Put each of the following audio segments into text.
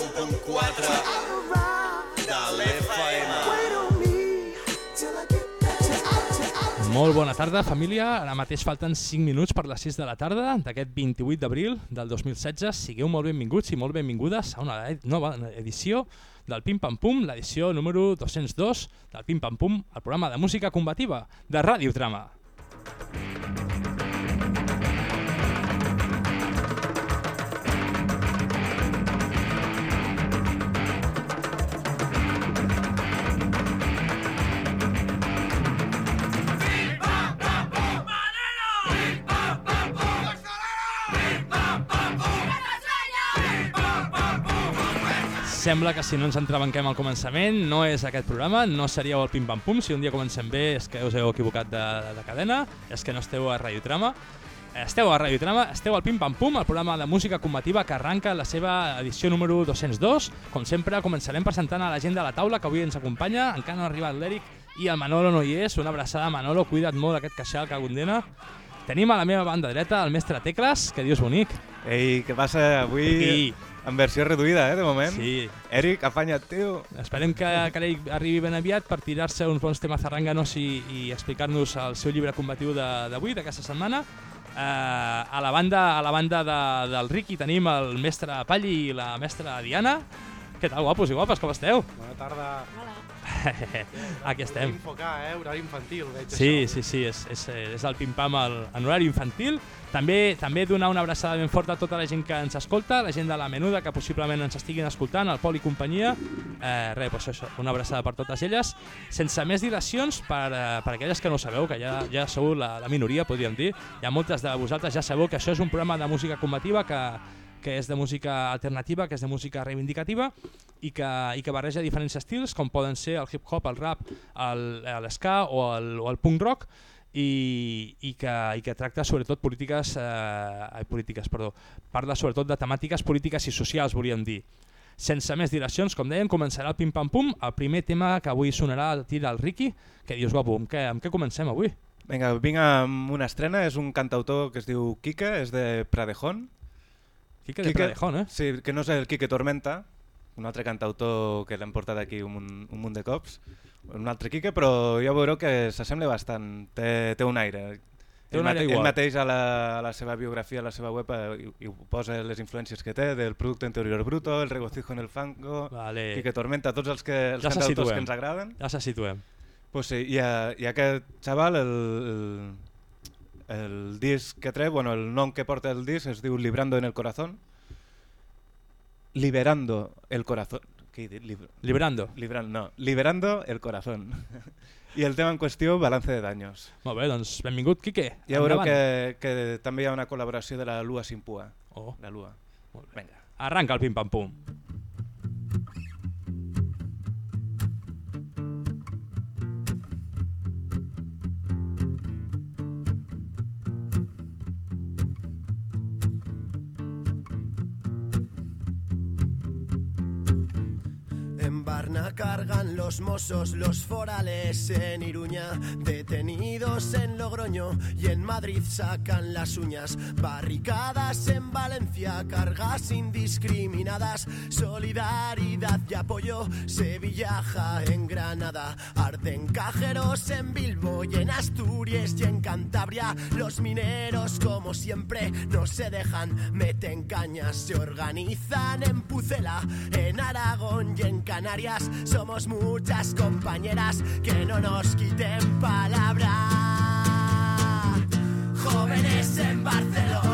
91.4 de l'FM. Molt bona tarda, família. Ara mateix falten 5 minuts per les 6 de la tarda d'aquest 28 d'abril del 2016. Sigueu molt benvinguts i molt benvingudes a una nova edició del Pim Pam Pum, l'edició número 202 del Pim Pam Pum, el programa de música combativa de Ràdio Trama. Sembla que si no ens entrebanquem al començament no és aquest programa, no seríeu el Pim Pam Pum, si un dia comencem bé és que us heu equivocat de, de cadena, és que no esteu a Radio Trama. Esteu a Radio Trama, esteu al Pim Pam Pum, el programa de música combativa que arranca la seva edició número 202. Com sempre, començarem presentant a la gent de la taula que avui ens acompanya. Encara no ha arribat l'Eric i el Manolo no hi és. Una abraçada, Manolo, cuida't molt aquest queixal que condena. Tenim a la meva banda dreta el mestre Tecles, que dius bonic. Ei, què passa avui? I En versió reduïda, eh, de moment. sí, Eric, afanya't, tio. Esperem que, que l'Eric arribi ben aviat per tirar-se uns bons temes zarranganos i, i explicar-nos el seu llibre combatiu de- d'avui, d'aquesta setmana. Uh, a la banda, a la banda de, del Ricky tenim el mestre Palli i la mestra Diana. Què tal, guapos i guapes, com esteu? Bona tarda. Aquí estem. Enfocar, eh? Horari infantil, veig Sí, això. sí, sí, és, és, és el pim-pam al, en horari infantil. També també donar una abraçada ben forta a tota la gent que ens escolta, la gent de la menuda que possiblement ens estiguin escoltant, el Pol i companyia. Eh, res, doncs això, una abraçada per totes elles. Sense més dilacions, per, eh, per aquelles que no sabeu, que ja, ja sou la, la minoria, podríem dir, hi ha moltes de vosaltres ja sabeu que això és un programa de música combativa que, que és de música alternativa, que és de música reivindicativa i que, i que barreja diferents estils com poden ser el hip-hop, el rap, el- l'esca o, el, o el punk rock i, i, que, i que tracta sobretot polítiques, eh, polítiques perdó, parla sobretot de temàtiques polítiques i socials, volíem dir. Sense més dilacions, com dèiem, començarà el pim-pam-pum. El primer tema que avui sonarà el tir del Ricky, que dius, guapo, amb què, amb què comencem avui? Vinga, vinc amb una estrena, és un cantautor que es diu Quique, és de Pradejón. Quique de Pradejón, eh? Sí, que no és el Quique Tormenta, un altre cantautor que l'hem portat aquí un, un munt de cops. Un altre Quique, però ja veureu que s'assembla bastant, té, té un aire. Té un aire igual. ell mateix a la, a la seva biografia, a la seva web, eh, i, i posa les influències que té del Producte Interior Bruto, el regocijo en el fango, Vale. Quique Tormenta, tots els, que, els Ja cantautors que ens agraden. Ja se situem. Pues sí, i, a, i aquest xaval, el, el, el disc que treu, bueno, el nom que porta el disc es diu Librando en el Corazón. Liberando el Corazón. Què he dit? Lib Librando. Libran, no, Liberando el Corazón. I el tema en qüestió, Balance de Daños. Molt bé, doncs benvingut, Quique. Ja veureu que, que també hi ha una col·laboració de la Lua Simpua. Oh, La Lua. molt bé. Vinga. Arranca el pim-pam-pum. Cargan los mozos, los forales en Iruña, detenidos en Logroño y en Madrid sacan las uñas, barricadas en Valencia, cargas indiscriminadas, solidaridad y apoyo, Sevillaja en Granada, arden cajeros en Bilbo y en Asturias y en Cantabria, los mineros como siempre no se dejan, meten cañas, se organizan en Pucela, en Aragón y en Canarias, somos muchas compañeras que no nos quiten palabra. Jóvenes en Barcelona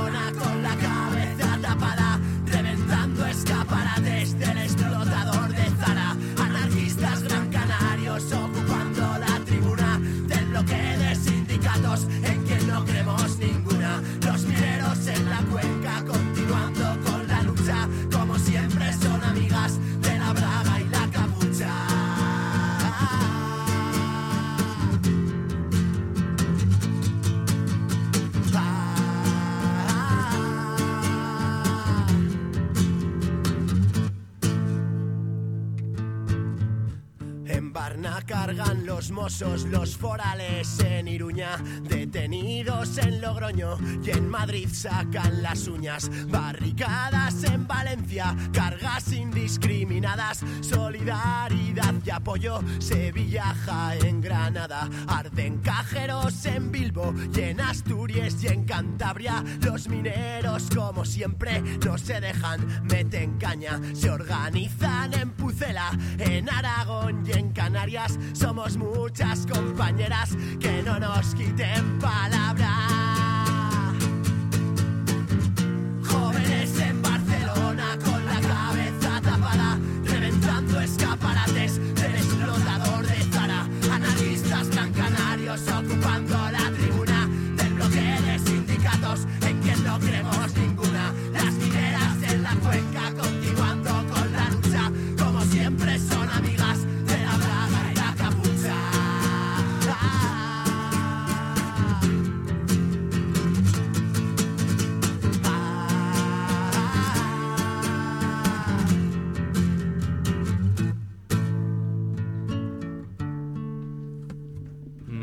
Cargan los mozos, los forales en Iruña, detenidos en Logroño y en Madrid sacan las uñas, barricadas en Valencia, cargas indiscriminadas, solidaridad y apoyo, Sevilla, en Granada, arden cajeros en Bilbo y en Asturias y en Cantabria, los mineros como siempre no se dejan, meten caña, se organizan en Pucela, en Aragón y en Canarias, somos muchas compañeras que no nos quiten palabra.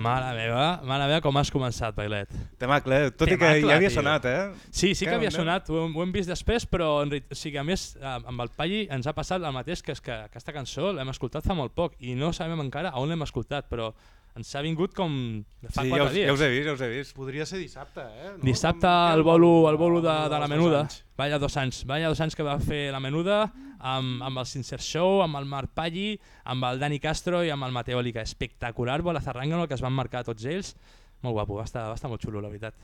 Mare meva, mare meva, com has començat, Bailet. Temacle, eh? tot i que Temacle, ja havia tio. sonat, eh? Sí, sí que Que havia sonat, ho, hem- ho hem vist després, però en, o sigui, a més, amb el Palli ens ha passat el mateix, que és que aquesta cançó l'hem escoltat fa molt poc i no sabem encara on l'hem escoltat, però ens ha vingut com de fa Sí, ja us, dies. ja us he vist, ja us he vist. Podria ser dissabte, eh? No? Dissabte el bolo, el bolo de, de la menuda, vaya dos anys, vaya dos anys que va fer la menuda amb, amb el Sincer Show, amb el Marc Palli, amb el Dani Castro i amb el Mateo Olica. Espectacular, bola zarrangano que es van marcar tots ells. Molt guapo, va estar, va estar molt xulo, la veritat.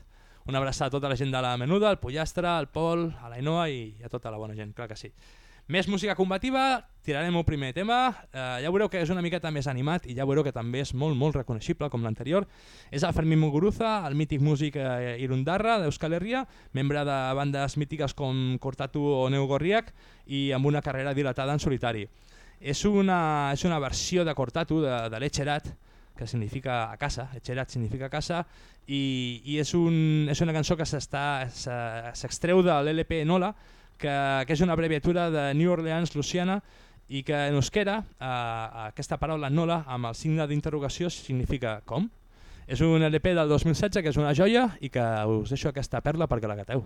Una abraçada a tota la gent de la menuda, al Pollastre, al Pol, a l'Ainoa i a tota la bona gent, clar que sí. Més música combativa, tirarem el primer tema, eh, ja veureu que és una miqueta més animat i ja veureu que també és molt, molt reconeixible com l'anterior. És el Fermín Muguruza, el mític músic eh, Irundarra d'Euskal Herria, membre de bandes mítiques com Cortatu o Neu Gorriak i amb una carrera dilatada en solitari. És una, és una versió de Cortatu, de, de l'Echerat, que significa a casa, Echerat significa casa, i, i és, un, és una cançó que s'extreu de l'LP Nola, que, que és una abreviatura de New Orleans, Louisiana, i que en euskera eh, aquesta paraula Nola amb el signe d'interrogació significa com? És un LP del 2016 que és una joia i que us deixo aquesta perla perquè la gateu.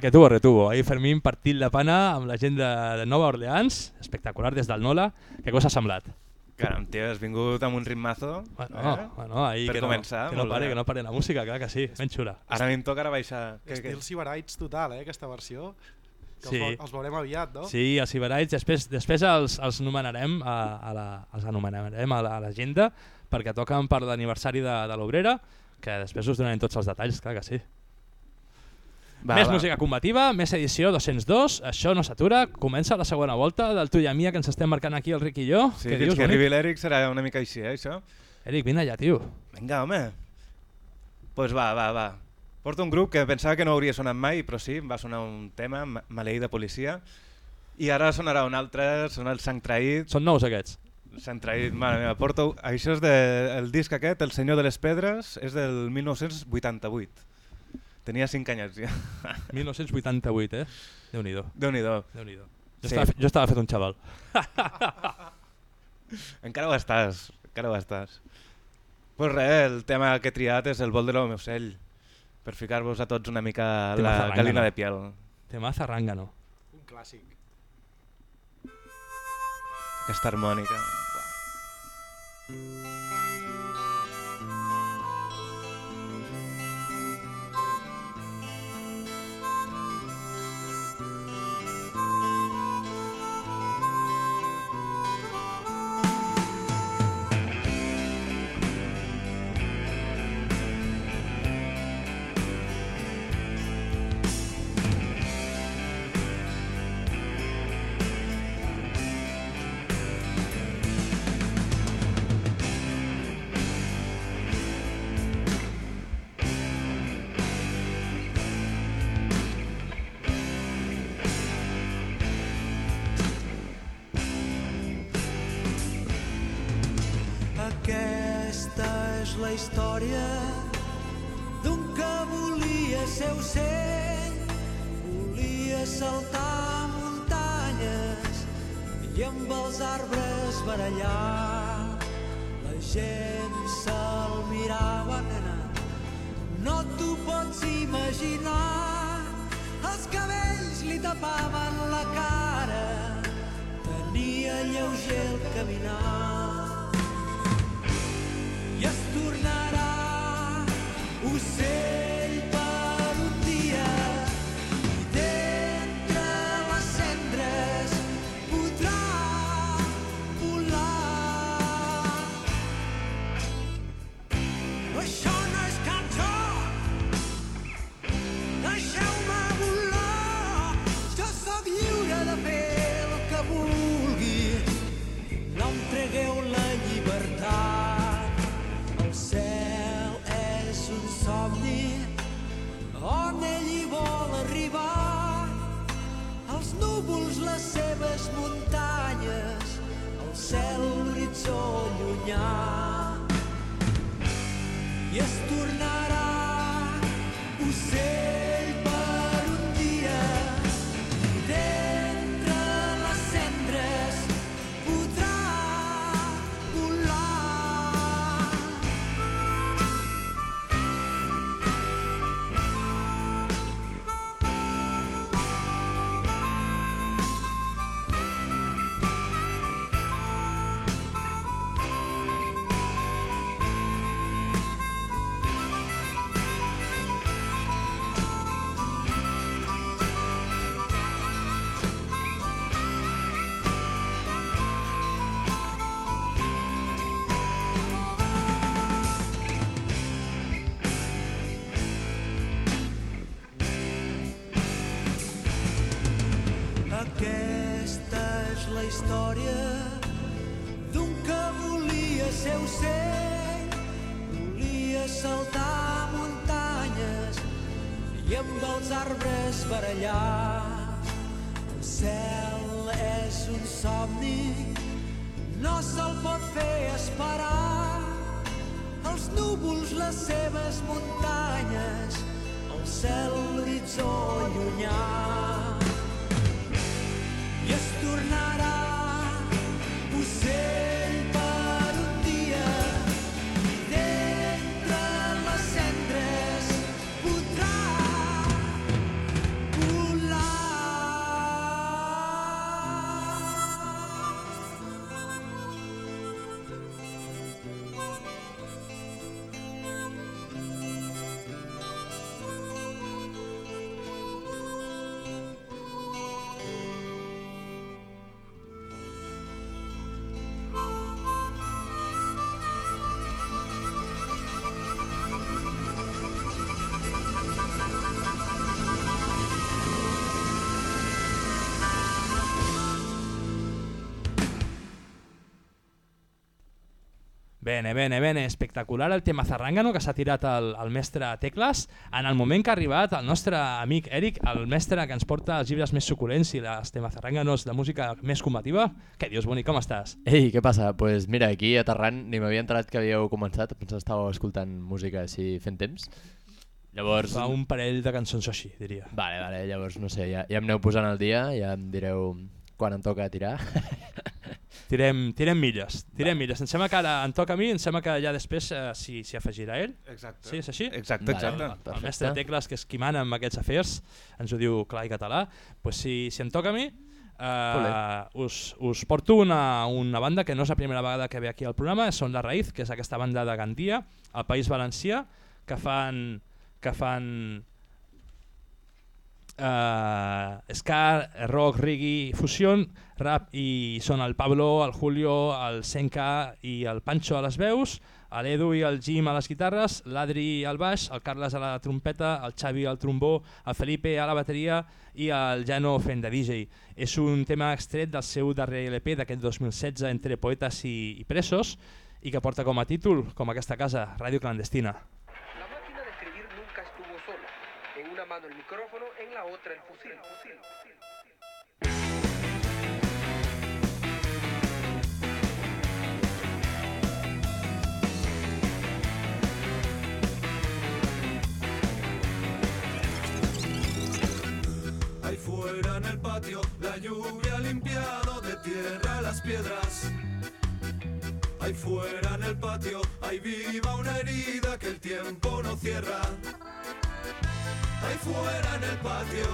El que tuvo retuvo. Ahir Fermín partit la pana amb la gent de, de Nova Orleans, espectacular des del Nola. Què cosa ha semblat? Caram, tio, has vingut amb un ritmazo. Bueno, eh? bueno ahir Per que, començar, no, que no pare, que no pare la música, clar que sí, ben xula. Ara a mi em toca ara baixar. Estil Siberites total, eh, aquesta versió. Que Sí. els, els veurem aviat, no? Sí, els Ciberites, després, després els, els nomenarem a, a la, els anomenarem a la- l'agenda perquè toquen per l'aniversari de, de l'Obrera, que després us donarem tots els detalls, clar que sí. Va, més va. música combativa, més edició 202, això no s'atura, comença la segona volta del tu i a mi que ens estem marcant aquí el Ric i jo. Sí, fins dius, que arribi l'Eric serà una mica així, eh, això? Eric, vine allà, tio. Vinga, home. Doncs pues va, va, va. Porto un grup que pensava que no hauria sonat mai, però sí, va sonar un tema, Ma- Maleïda Policia, i ara sonarà un altre, sona el Sang Traït, Són nous aquests. S'han traït, mare meva, porto... Això és de, el disc aquest, El senyor de les pedres, és del 1988. Tenia 5 anyets ja. 1988, eh? Déu-n'hi-do. Déu-n'hi-do. Déu-n'hi-do. Jo, Sí. estava, jo estava fet un xaval. Encara ho estàs, encara ho estàs. Pues res, el tema que he triat és el vol de l'home ocell, per ficar-vos a tots una mica Tema la zarrangano. galina de piel. Temaza rángano. Un clàssic. Aquesta harmònica. Buah. Bene, bene, bene, espectacular el tema zarrangano que s'ha tirat el, el mestre Tecles en el moment que ha arribat el nostre amic Eric, el mestre que ens porta els llibres més suculents i les temes zarranganos de música més combativa. Què dius, bonic, com estàs? Ei, què passa? Doncs pues mira, aquí aterrant ni m'havia enterat que havíeu començat, pensava que estàveu escoltant música així fent temps. Llavors... Fa un parell de cançons així, diria. Vale, vale, llavors no sé, ja, ja em aneu posant al dia, ja em direu quan em toca tirar. Tirem, tirem milles, tirem milles. Em sembla que ara em toca a mi, em sembla que ja després eh, s'hi s'hi afegirà ell. Exacte. Sí, és així? Exacte, exacte. vale. El Perfecte. mestre Tecles, que és qui mana amb aquests afers, ens ho diu clar i català. Pues si, si em toca a mi, eh, us, us porto una, una banda que no és la primera vegada que ve aquí al programa, són La Raïz, que és aquesta banda de Gandia, al País Valencià, que fan, que fan eh, ska, rock, reggae, fusió, rap i són el Pablo, el Julio, el Senka i el Pancho a les veus, l'Edu i el Jim a les guitarres, l'Adri al baix, el Carles a la trompeta, el Xavi al trombó, el Felipe a la bateria i el Jano fent de DJ. És un tema extret del seu darrer LP d'aquest 2016 entre poetes i, i presos i que porta com a títol, com aquesta casa, Ràdio Clandestina. El micrófono, en la otra el fusil. Ahí fuera en el patio, la lluvia ha limpiado de tierra las piedras. Ahí fuera en el patio, hay viva una herida que el tiempo no cierra. Ahí fuera en el patio,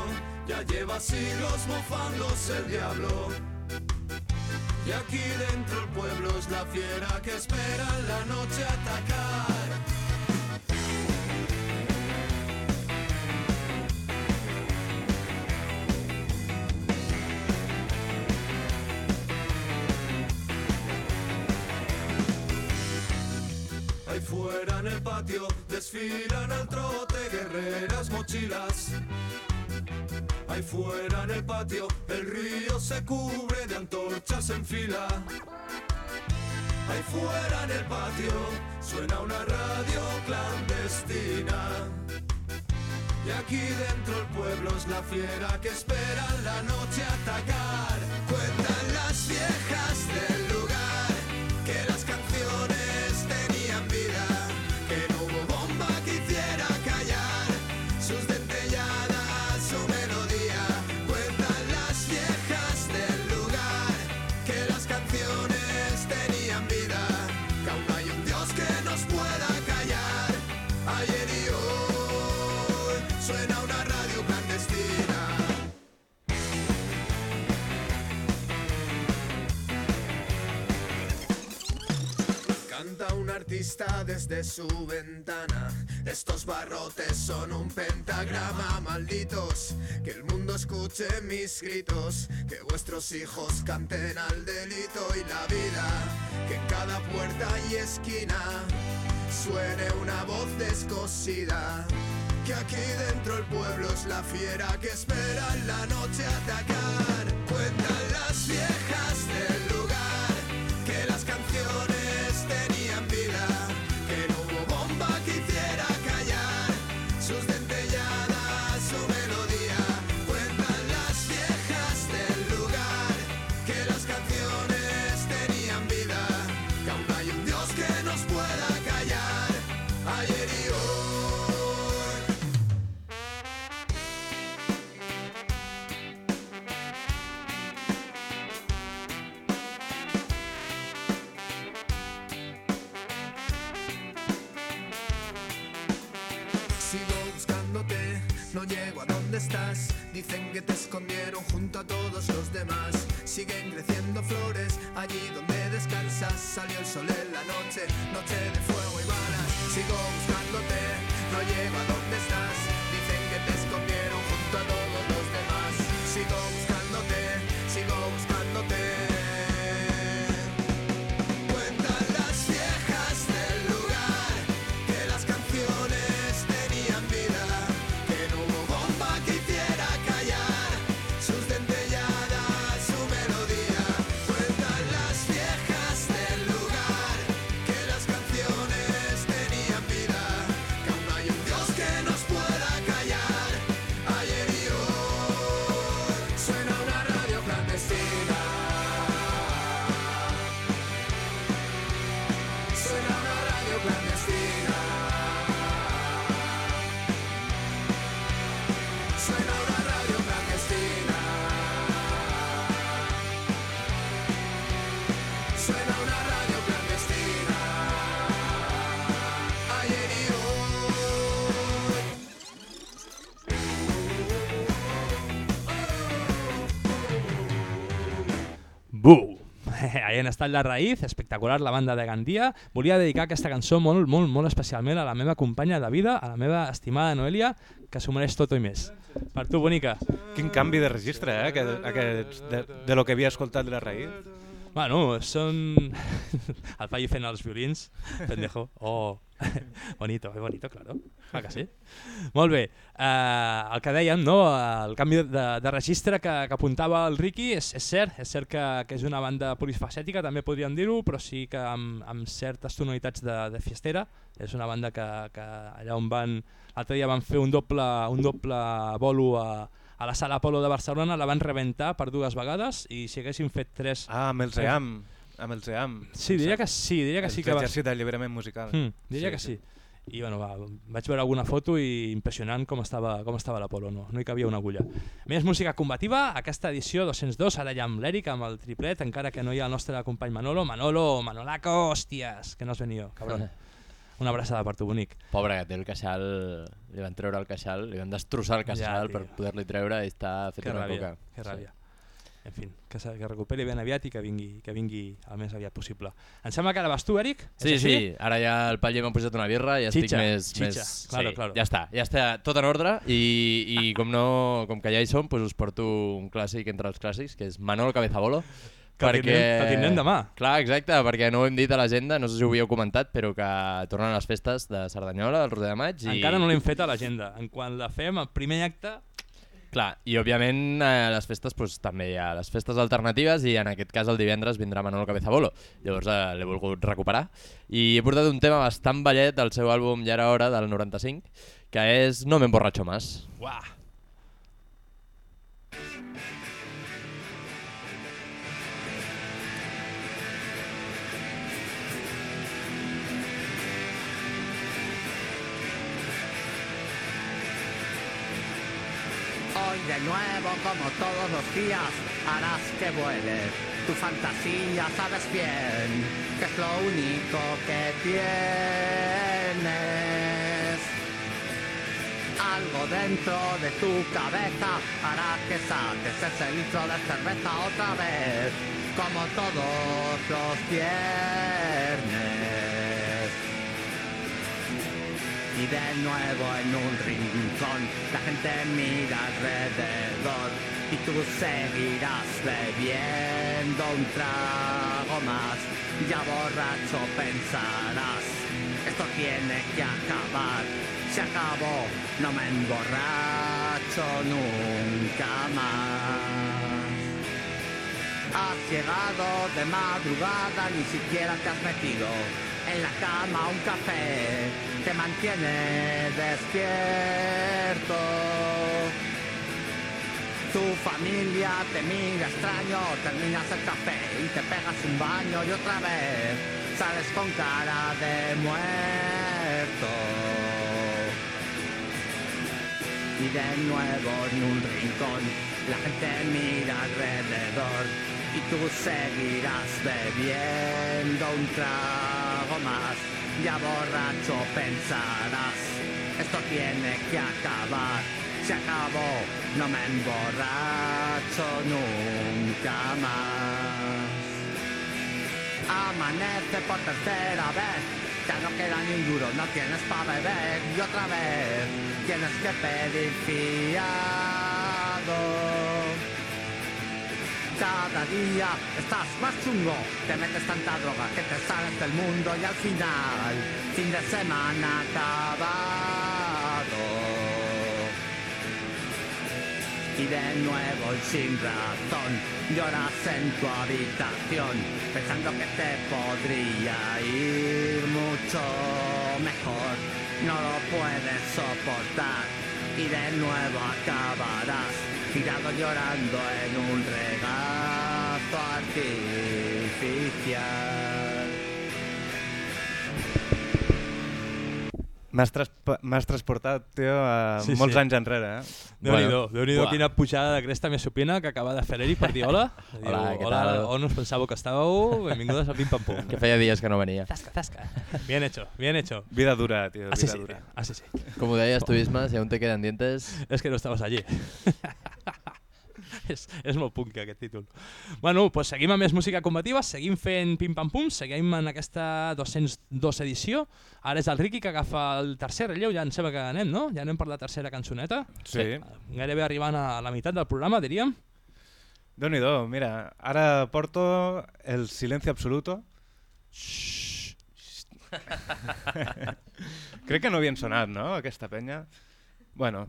ya lleva siglos mofándose el diablo. Y aquí dentro el pueblo es la fiera que espera en la noche atacar. Ahí fuera en el patio desfilan al trote guerreras mochilas. Ahí fuera en el patio el río se cubre de antorchas en fila. Ahí fuera en el patio suena una radio clandestina. Y aquí dentro el pueblo es la fiera que espera la noche atacar. Artista desde su ventana. Estos barrotes son un pentagrama, malditos. Que el mundo escuche mis gritos. Que vuestros hijos canten al delito y la vida. Que en cada puerta y esquina suene una voz descosida. Que aquí dentro el pueblo es la fiera que espera en la noche atacar. escondieron juntos Deien Estat la Raïz, espectacular la banda de Gandia. Volia dedicar aquesta cançó molt, molt, molt especialment a la meva companya de vida, a la meva estimada Noelia, que s'ho mereix tot i més. Per tu, bonica. Quin canvi de registre, eh? Aquest, aquest, de, de lo que havia escoltat de la raïs. Bueno, són... El paio fent els violins, pendejo. Oh, bonito, eh, bonito, claro. Clar que sí. Molt bé, uh, el que dèiem, no? el canvi de, de registre que, que apuntava el Ricky és, és cert, és cert que, que és una banda polifacètica, també podríem dir-ho, però sí que amb, amb certes tonalitats de, de fiestera. És una banda que, que allà on van... L'altre dia van fer un doble, un doble bolo a, a la sala Apolo de Barcelona, la van rebentar per dues vegades i si haguessin fet tres... Ah, amb el Zeam. Amb el Zeam. Sí, diria que sí, diria que sí que va... L'exèrcit d'alliberament musical. Mm, diria que sí. I bueno, va, vaig veure alguna foto i impressionant com estava, com estava l'Apolo, no, no hi cabia una agulla. Més música combativa, aquesta edició 202, ara ja amb l'Eric, amb el triplet, encara que no hi ha el nostre company Manolo. Manolo, Manolaco, hòsties, que no has venido, cabrón. Una abraçada per tu, bonic. Pobre, que té el queixal, li van treure el queixal, li van destrossar el queixal Ja, per poder-li treure i està fet Que una ràbia, coca. que ràbia. En fi, que, se, que recuperi ben aviat i que vingui, que vingui el més aviat possible. Em sembla que ara vas tu, Eric? Sí, sí, així? ara ja el Patlle m'ha posat una birra i estic Chicha, més... chicha, més... claro, sí, claro. Ja està, ja està tot en ordre i, i com, no, com que ja hi som, doncs us porto un clàssic entre els clàssics, que és Manolo Cabezabolo. Que que el tindrem demà. Clar, exacte, perquè no ho hem dit a l'agenda, no sé si ho havíeu comentat, però que tornen les festes de Cerdanyola, el Roser de Maig. I... Encara no l'hem fet a l'agenda. En quan la fem, el primer acte... Clar, i òbviament eh, les festes doncs, també hi ha les festes alternatives i en aquest cas el divendres vindrà Manolo Cabezabolo. Llavors eh, l'he volgut recuperar i he portat un tema bastant ballet del seu àlbum Ja era hora del 95 que és No me más. Uah! Hoy de nuevo, como todos los días, harás que vuele. Tu fantasía sabes bien que es lo único que tienes. Algo dentro de tu cabeza hará que saques ese litro de cerveza otra vez, como todos los viernes. Y de nuevo en un rincón la gente mira alrededor y tú seguirás bebiendo un trago más. Ya borracho pensarás, esto tiene que acabar. Se acabó, no me emborracho nunca más. Has llegado de madrugada, ni siquiera te has metido en la cama un café, te mantiene despierto. Tu familia te mira extraño, terminas el café y te pegas un baño y otra vez sales con cara de muerto. Y de nuevo en un rincón la gente mira alrededor y tú seguirás bebiendo un trago más. Ya borracho pensarás, esto tiene que acabar. Se acabó, no me emborracho nunca más. Amanece por tercera vez, ya no queda ni un duro, no tienes para beber y otra vez tienes que pedir fiado. Cada día estás más chungo, te metes tanta droga que te sales del mundo y al final, fin de semana acabado. Y de nuevo y sin razón lloras en tu habitación pensando que te podría ir mucho mejor. No lo puedes soportar y de nuevo acabarás tirado llorando en un regazo artificial. M'has traspa- m'has transportat, tio, a Sí, molts sí. anys enrere, eh? Déu-n'hi-do, déu nhi Buah. quina pujada de cresta més supina que acaba de fer l'Eric per dir hola. Diu, Hola, què hola, tal?" on us pensàveu que estàveu? Benvingudes al Pim Pam Pum. Que feia dies que no venia. Zasca, zasca. Bien hecho, bien hecho. Vida dura, tio, vida Así sí, dura. así sí. Com ho deies tu, Isma, si aún te quedan dientes... Es que no estabas allí. és, és molt punk aquest títol. Bueno, pues seguim amb més música combativa, seguim fent pim-pam-pum, seguim en aquesta 202 edició. Ara és el Ricky que agafa el tercer relleu, ja en sembla que anem, no? Ja anem per la tercera cançoneta. Sí. sí gairebé arribant a la meitat del programa, diríem. déu nhi mira, ara porto el silenci absoluto. Crec que no havien sonat, no?, aquesta penya. Bueno,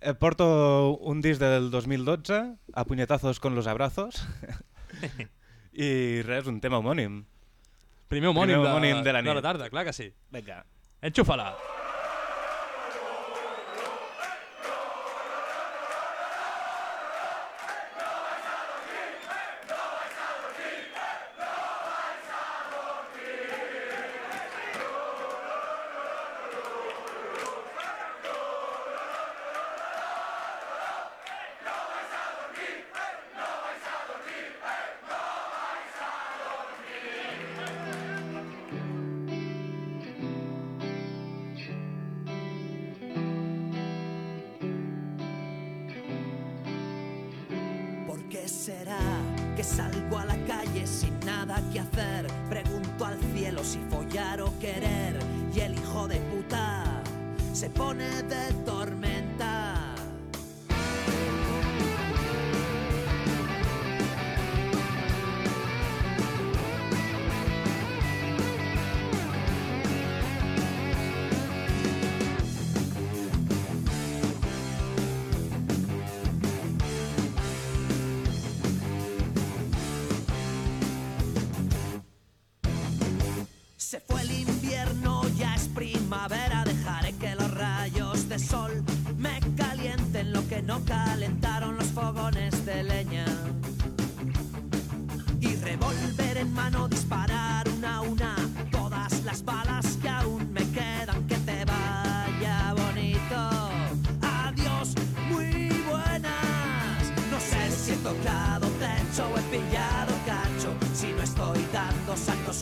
Eh, porto un disc del 2012, A puñetazos con los abrazos, i res, un tema homònim. Primer homònim, Primer homònim de, de, la nit. de la tarda, clar que sí. Vinga. Enxufa-la. Enxufa-la.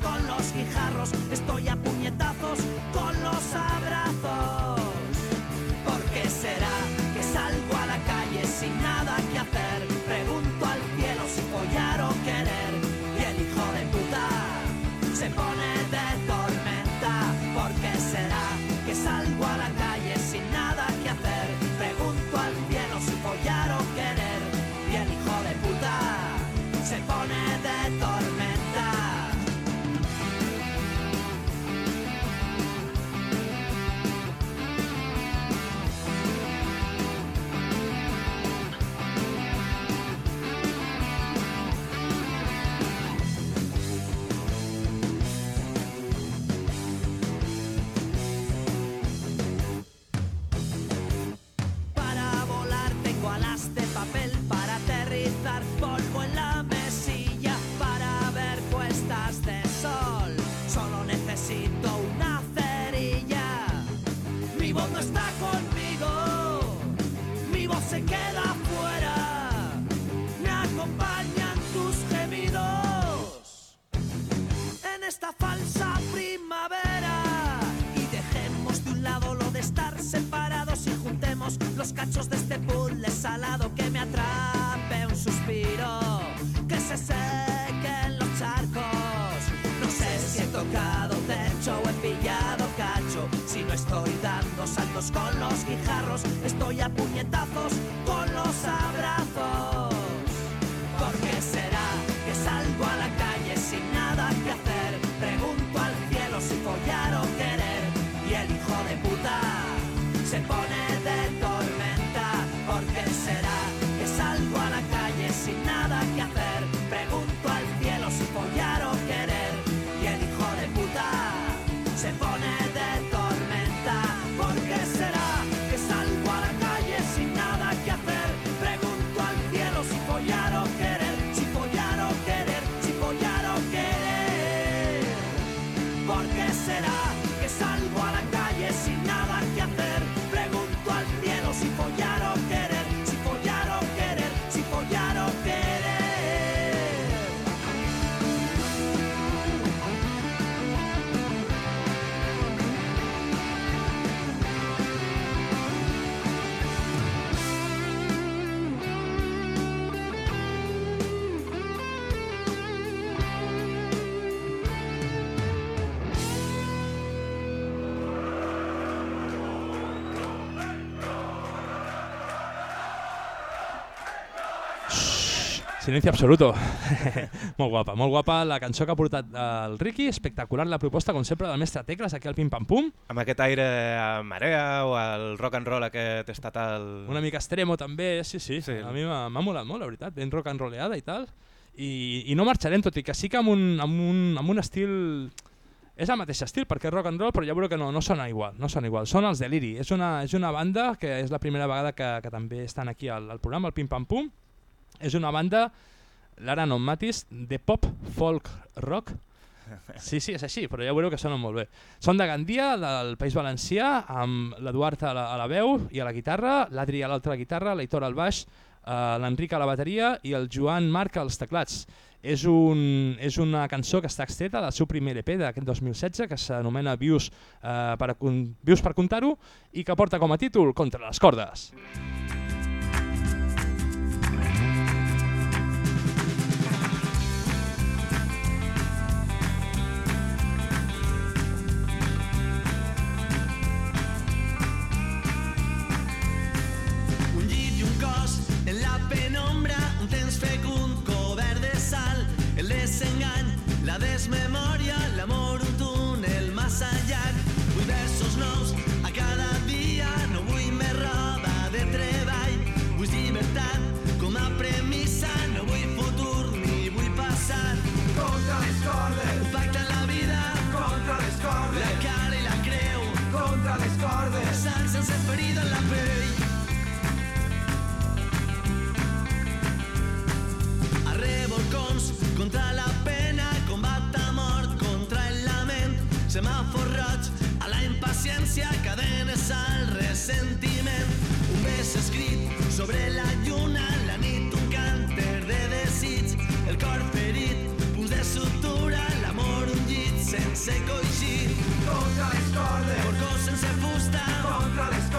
con los guijarros, estoy a puñetazos Silenci absoluto. molt guapa, molt guapa la cançó que ha portat el Ricky, espectacular la proposta, com sempre, del mestre Tecles, aquí al Pim Pam Pum. Amb aquest aire a marea o el rock and roll aquest estatal... Una mica extremo també, sí, sí, Sí. a mi m'ha molat molt, la veritat, ben rock and rolleada i tal. I, i no marxarem, tot i que sí que amb un, amb un, amb un estil... És el mateix estil, perquè és rock and roll, però ja veureu que no, no sona igual, no sona igual. Són els Deliri, és una, és una banda que és la primera vegada que, que també estan aquí al, al programa, al Pim Pam Pum. És una banda, l'ara no matis, de pop, folk, rock, Sí, sí, és així, però ja veureu que sonen molt bé. Són de Gandia, del País Valencià, amb l'Eduard a, la, a la veu i a la guitarra, l'Adri a l'altra guitarra, l'Aitor al baix, eh, l'Enric a la bateria i el Joan Marc als teclats. És, un, és una cançó que està extreta del seu primer EP d'aquest 2016 que s'anomena Vius, eh, per, Vius per contar-ho i que porta com a títol Contra les cordes. Un penombra, un temps fecund cobert de sal, el desengany, la desmemòria, l'amor, un túnel massa llarg. Vull versos nous a cada dia, no vull més roba de treball. Vull llibertat com a premissa, no vull futur ni vull passat. Contra les cordes, un pacte en la vida, contra les cordes, la cara i la creu, contra les cordes, sang sense ferida en la pell. Al ressentiment, un bes escrit sobre la lluna, la nit un cànter de desig, el cor ferit, punts de sutura, l'amor un llit sense coixí, contra les cordes, porcó sense fusta, contra les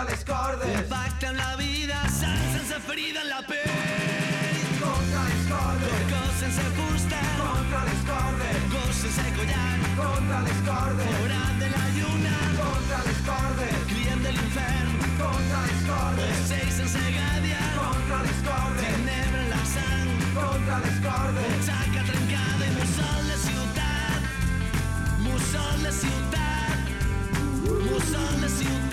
contra les cordes, un pacte amb la vida, sang sense ferida en la pell, contra les cordes, corcó sense fusta, contra les cordes, gos sense collar, contra les cordes, forat de la lluna, contra les cordes, client de l'infern, contra les cordes, ocell sense gàbia, contra les cordes, tenebra en la sang, contra les cordes, butxaca trencada i mussol de ciutat, mussol de ciutat, mussol de ciutat,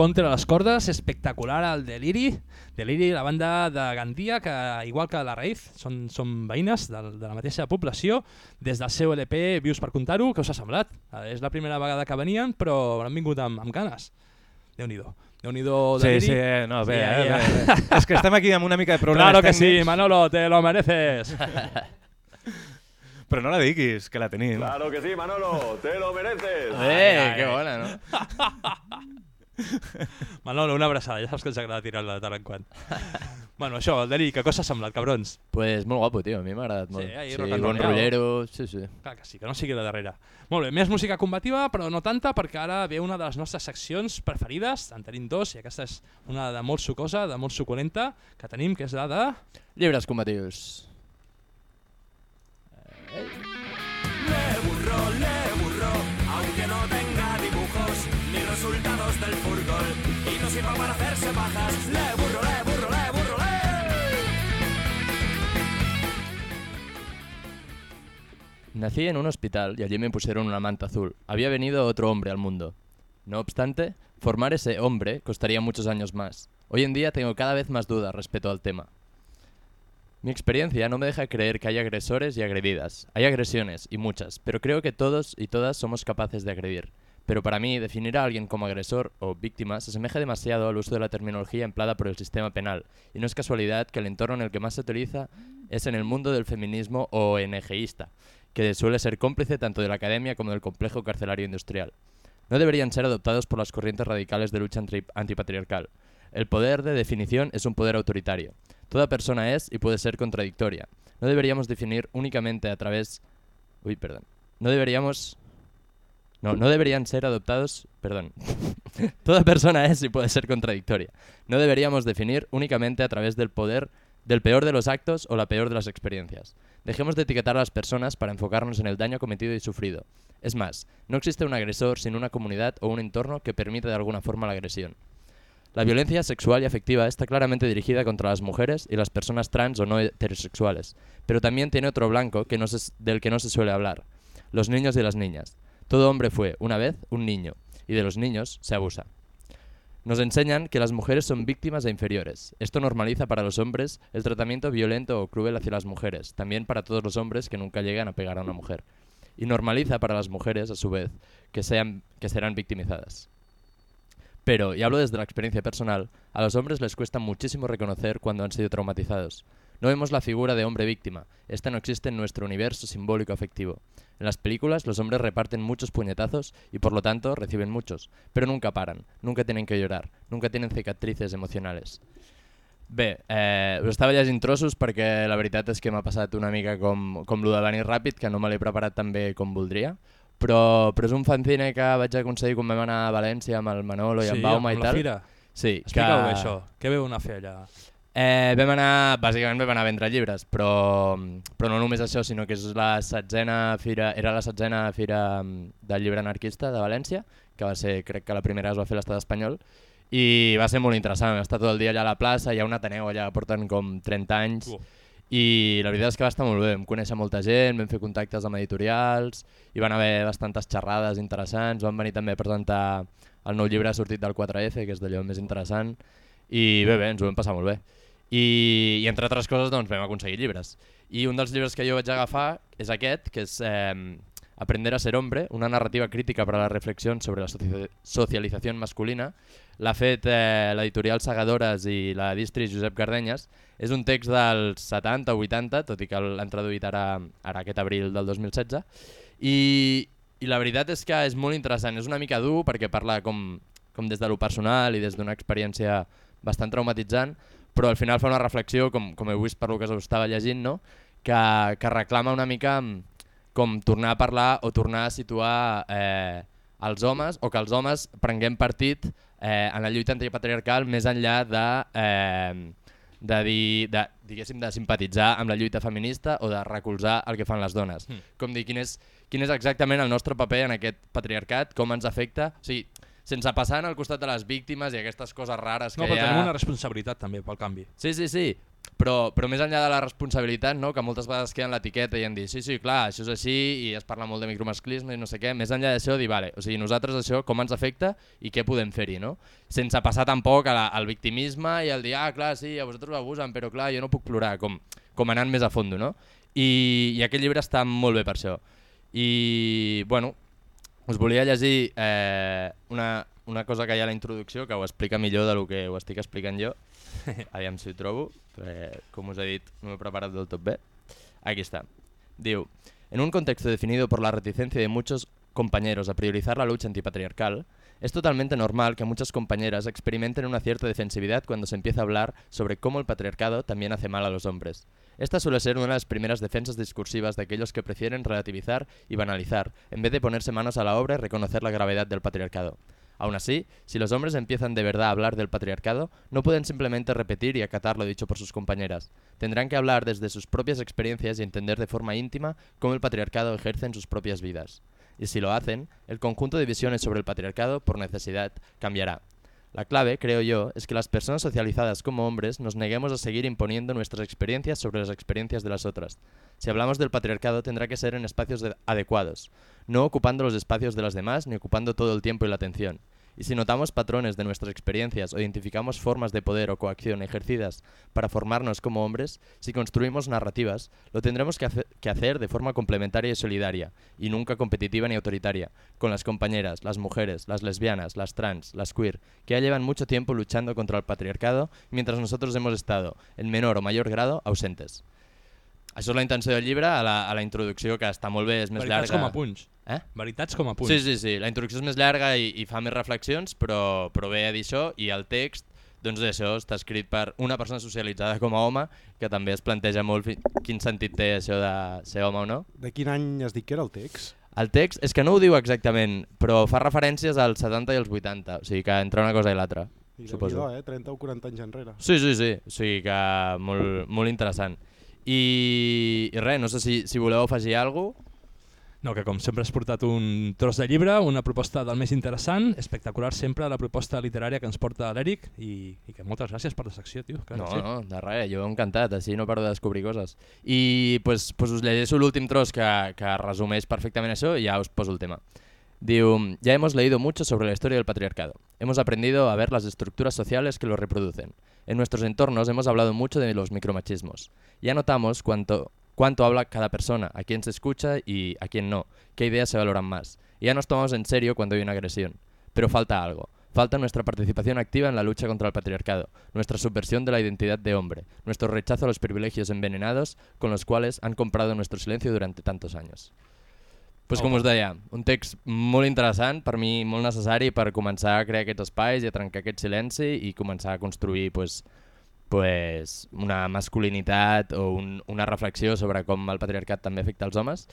Contra les cordes, espectacular el Deliri. Deliri, la banda de Gandia, que igual que la Raïz, són, són veïnes de, de la mateixa població, des del seu LP Vius per contar-ho, què us ha semblat? Eh, És la primera vegada que venien, però han vingut amb, amb ganes. Déu-n'hi-do. Déu-n'hi-do, Sí, Deliri. sí, eh, no, bé, Sí, eh, bé, bé. És que estem aquí amb una mica de problemes Claro que sí, tècnics. Manolo, te lo mereces. Però no la diguis, que la tenim. Claro que sí, Manolo, te lo mereces. Eh, que bona, no? Manolo, una abraçada, ja saps que ens agrada tirar-la de tant en quant. bueno, això, el Deliri, que cosa ha semblat, cabrons? Pues molt guapo, tio, a mi m'ha agradat molt. Sí, ahí sí bon rollado. rollero, sí, sí. Clar que sí, que no sigui de darrere. Molt bé, més música combativa, però no tanta, perquè ara ve una de les nostres seccions preferides, en tenim dos, i aquesta és una de molt sucosa, de molt suculenta, que tenim, que és la de... Llibres combatius. Para hacerse. Le burro, le burro. Nací en un hospital y allí me pusieron una manta azul. Había venido otro hombre al mundo. No obstante, formar ese hombre costaría muchos años más. Hoy en día tengo cada vez más dudas respecto al tema. Mi experiencia no me deja creer que hay agresores y agredidas. Hay agresiones, y muchas, pero creo que todos y todas somos capaces de agredir. Pero para mí, definir a alguien como agresor o víctima se asemeja demasiado al uso de la terminología empleada por el sistema penal, y no es casualidad que el entorno en el que más se utiliza es en el mundo del feminismo ONGista, que suele ser cómplice tanto de la academia como del complejo carcelario industrial. No deberían ser adoptados por las corrientes radicales de lucha antipatriarcal. El poder de definición es un poder autoritario. Toda persona es y puede ser contradictoria. No deberíamos definir únicamente a través... Uy, perdón. No deberíamos... No, no deberían ser adoptados... Perdón. Toda persona es y puede ser contradictoria. No deberíamos definir únicamente a través del poder del peor de los actos o la peor de las experiencias. Dejemos de etiquetar a las personas para enfocarnos en el daño cometido y sufrido. Es más, no existe un agresor sin una comunidad o un entorno que permita de alguna forma la agresión. La violencia sexual y afectiva está claramente dirigida contra las mujeres y las personas trans o no heterosexuales, pero también tiene otro blanco que del que no se suele hablar, los niños y las niñas. Todo hombre fue, una vez, un niño, y de los niños se abusa. Nos enseñan que las mujeres son víctimas e inferiores. Esto normaliza para los hombres el tratamiento violento o cruel hacia las mujeres, también para todos los hombres que nunca llegan a pegar a una mujer. Y normaliza para las mujeres, a su vez, que, sean, que serán victimizadas. Pero, y hablo desde la experiencia personal, a los hombres les cuesta muchísimo reconocer cuando han sido traumatizados. No vemos la figura de hombre víctima, esta no existe en nuestro universo simbólico afectivo. En las películas los hombres reparten muchos puñetazos y por lo tanto reciben muchos, pero nunca paran, nunca tienen que llorar, nunca tienen cicatrices emocionales. Bé, eh, us estava llegint trossos perquè la veritat és que m'ha passat una mica com, com lo de venir ràpid, que no me l'he preparat tan bé com voldria, però, però és un fanzine que vaig aconseguir quan vam anar a València amb el Manolo i Sí, amb Bauma i amb la tal. fira. Sí, Explica-ho bé, això. Què veu anar a fer allà? Eh, vam anar, bàsicament vam anar a vendre llibres, però, però no només això, sinó que és la setzena fira, era la setzena fira mm, del llibre anarquista de València, que va ser, crec que la primera es va fer l'estat espanyol, i va ser molt interessant, estar tot el dia allà a la plaça, hi ha un Ateneu allà porten com 30 anys, Uh. i la veritat és que va estar molt bé, vam conèixer molta gent, vam fer contactes amb editorials, hi van haver bastantes xerrades interessants, van venir també a presentar el nou llibre sortit del 4F, que és d'allò més interessant, i bé, bé, ens ho vam passar molt bé. I, i entre altres coses doncs, vam aconseguir llibres. I un dels llibres que jo vaig agafar és aquest, que és eh, Aprender a ser hombre, una narrativa crítica para la reflexión sobre la soci socialización masculina. L'ha fet eh, l'editorial Segadores i la distri Josep Cardenyes. És un text dels 70 o 80, tot i que l'han traduït ara, ara aquest abril del 2016. I, I la veritat és que és molt interessant. És una mica dur perquè parla com, com des de lo personal i des d'una experiència bastant traumatitzant, però al final fa una reflexió, com, com heu vist per lo que us estava llegint, no? que, que reclama una mica mm, com tornar a parlar o tornar a situar eh, els homes o que els homes prenguem partit eh, en la lluita antipatriarcal més enllà de, eh, de, dir, de, diguéssim, de simpatitzar amb la lluita feminista o de recolzar el que fan les dones. Mm. Com dir, quin és, quin és exactament el nostre paper en aquest patriarcat, com ens afecta, o sigui, sense passar al costat de les víctimes i aquestes coses rares No, que però hi ha... tenim una responsabilitat també pel canvi. Sí, sí, sí. Però, però més enllà de la responsabilitat, no? que moltes vegades queda en l'etiqueta i en dir sí, sí, clar, això és així i es parla molt de micromasclisme i no sé què, més enllà d'això dir, vale, o sigui, nosaltres això com ens afecta i què podem fer-hi, no? Sense passar tampoc a la, al victimisme i al dir, ah, clar, sí, a vosaltres abusen, però clar, jo no puc plorar, com, com anant més a fondo, no? I, I aquest llibre està molt bé per això. I, bueno, us volia llegir eh, una, una cosa que hi ha a la introducció que ho explica millor de lo que ho estic explicant jo. Aviam si ho trobo, perquè, com us he dit, no m'he preparat del tot bé. Aquí está. Diu, en un contexto definido por la reticencia de muchos compañeros a priorizar la lucha antipatriarcal, es totalmente normal que muchas compañeras experimenten una cierta defensividad cuando se empieza a hablar sobre cómo el patriarcado también hace mal a los hombres. Esta suele ser una de las primeras defensas discursivas de aquellos que prefieren relativizar y banalizar, en vez de ponerse manos a la obra y reconocer la gravedad del patriarcado. Aún así, si los hombres empiezan de verdad a hablar del patriarcado, no pueden simplemente repetir y acatar lo dicho por sus compañeras. Tendrán que hablar desde sus propias experiencias y entender de forma íntima cómo el patriarcado ejerce en sus propias vidas. Y si lo hacen, el conjunto de visiones sobre el patriarcado, por necesidad, cambiará. La clave, creo yo, es que las personas socializadas como hombres nos neguemos a seguir imponiendo nuestras experiencias sobre las experiencias de las otras. Si hablamos del patriarcado tendrá que ser en espacios de- adecuados, no ocupando los espacios de las demás ni ocupando todo el tiempo y la atención. Y si notamos patrones de nuestras experiencias o identificamos formas de poder o coacción ejercidas para formarnos como hombres, si construimos narrativas, lo tendremos que, hace- que hacer de forma complementaria y solidaria, y nunca competitiva ni autoritaria, con las compañeras, las mujeres, las lesbianas, las trans, las queer, que ya llevan mucho tiempo luchando contra el patriarcado, mientras nosotros hemos estado, en menor o mayor grado, ausentes. Això és la intenció del llibre, a la, a la introducció, que està molt bé, és més Veritats llarga. com a punts. Eh? Veritats com a punts. Sí, sí, sí. La introducció és més llarga i, i fa més reflexions, però, però ve a dir això, i el text, doncs això, està escrit per una persona socialitzada com a home, que també es planteja molt quin sentit té això de ser home o no. De quin any has dit que era el text? El text és que no ho diu exactament, però fa referències als 70 i als 80, o sigui que entre una cosa i l'altra, I suposo. Eh? 30 o 40 anys enrere. Sí, sí, sí, o sigui que molt, molt interessant. I, i res, no sé si, si voleu afegir alguna cosa. No, que com sempre has portat un tros de llibre, una proposta del més interessant, espectacular sempre la proposta literària que ens porta l'Eric i, i que moltes gràcies per la secció, tio. clar No, sí. no, de res, jo encantat, així no paro de descobrir coses. I pues, pues us llegeixo l'últim tros que, que resumeix perfectament això i ja us poso el tema. Diu, ya hemos leído mucho sobre la historia del patriarcado. Hemos aprendido a ver las estructuras sociales que lo reproducen. En nuestros entornos hemos hablado mucho de los micromachismos. Ya notamos cuánto, cuánto habla cada persona, a quién se escucha y a quién no, qué ideas se valoran más. Y ya nos tomamos en serio cuando hay una agresión. Pero falta algo. Falta nuestra participación activa en la lucha contra el patriarcado, nuestra subversión de la identidad de hombre, nuestro rechazo a los privilegios envenenados con los cuales han comprado nuestro silencio durante tantos años. Pues com us deia, un text molt interessant, per mi molt necessari per començar a crear aquests espais i a trencar aquest silenci i començar a construir pues, pues, una masculinitat o un, una reflexió sobre com el patriarcat també afecta els homes.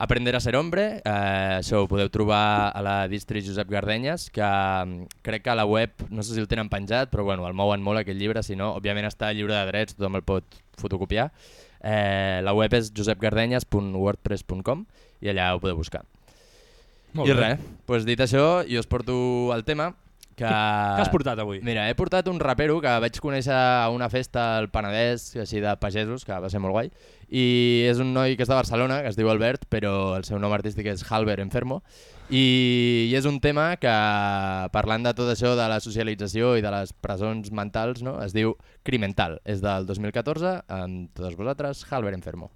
Aprender a ser hombre, eh, això ho podeu trobar a la distri Josep Gardenyes, que mm, crec que a la web, no sé si el tenen penjat, però bueno, el mouen molt aquest llibre, si no, òbviament està lliure de drets, tothom el pot fotocopiar. Eh, la web és josepgardenyes.wordpress.com i allà ho podeu buscar. Molt I bé. res, doncs dit això, jo us porto el tema que... Què has portat avui? Mira, he portat un rapero que vaig conèixer a una festa al Penedès, així de pagesos, que va ser molt guai, i és un noi que és de Barcelona, que es diu Albert, però el seu nom artístic és Halber Enfermo, i, i és un tema que, parlant de tot això de la socialització i de les presons mentals, no? es diu Crimental, és del 2014, amb totes vosaltres, Halber Enfermo.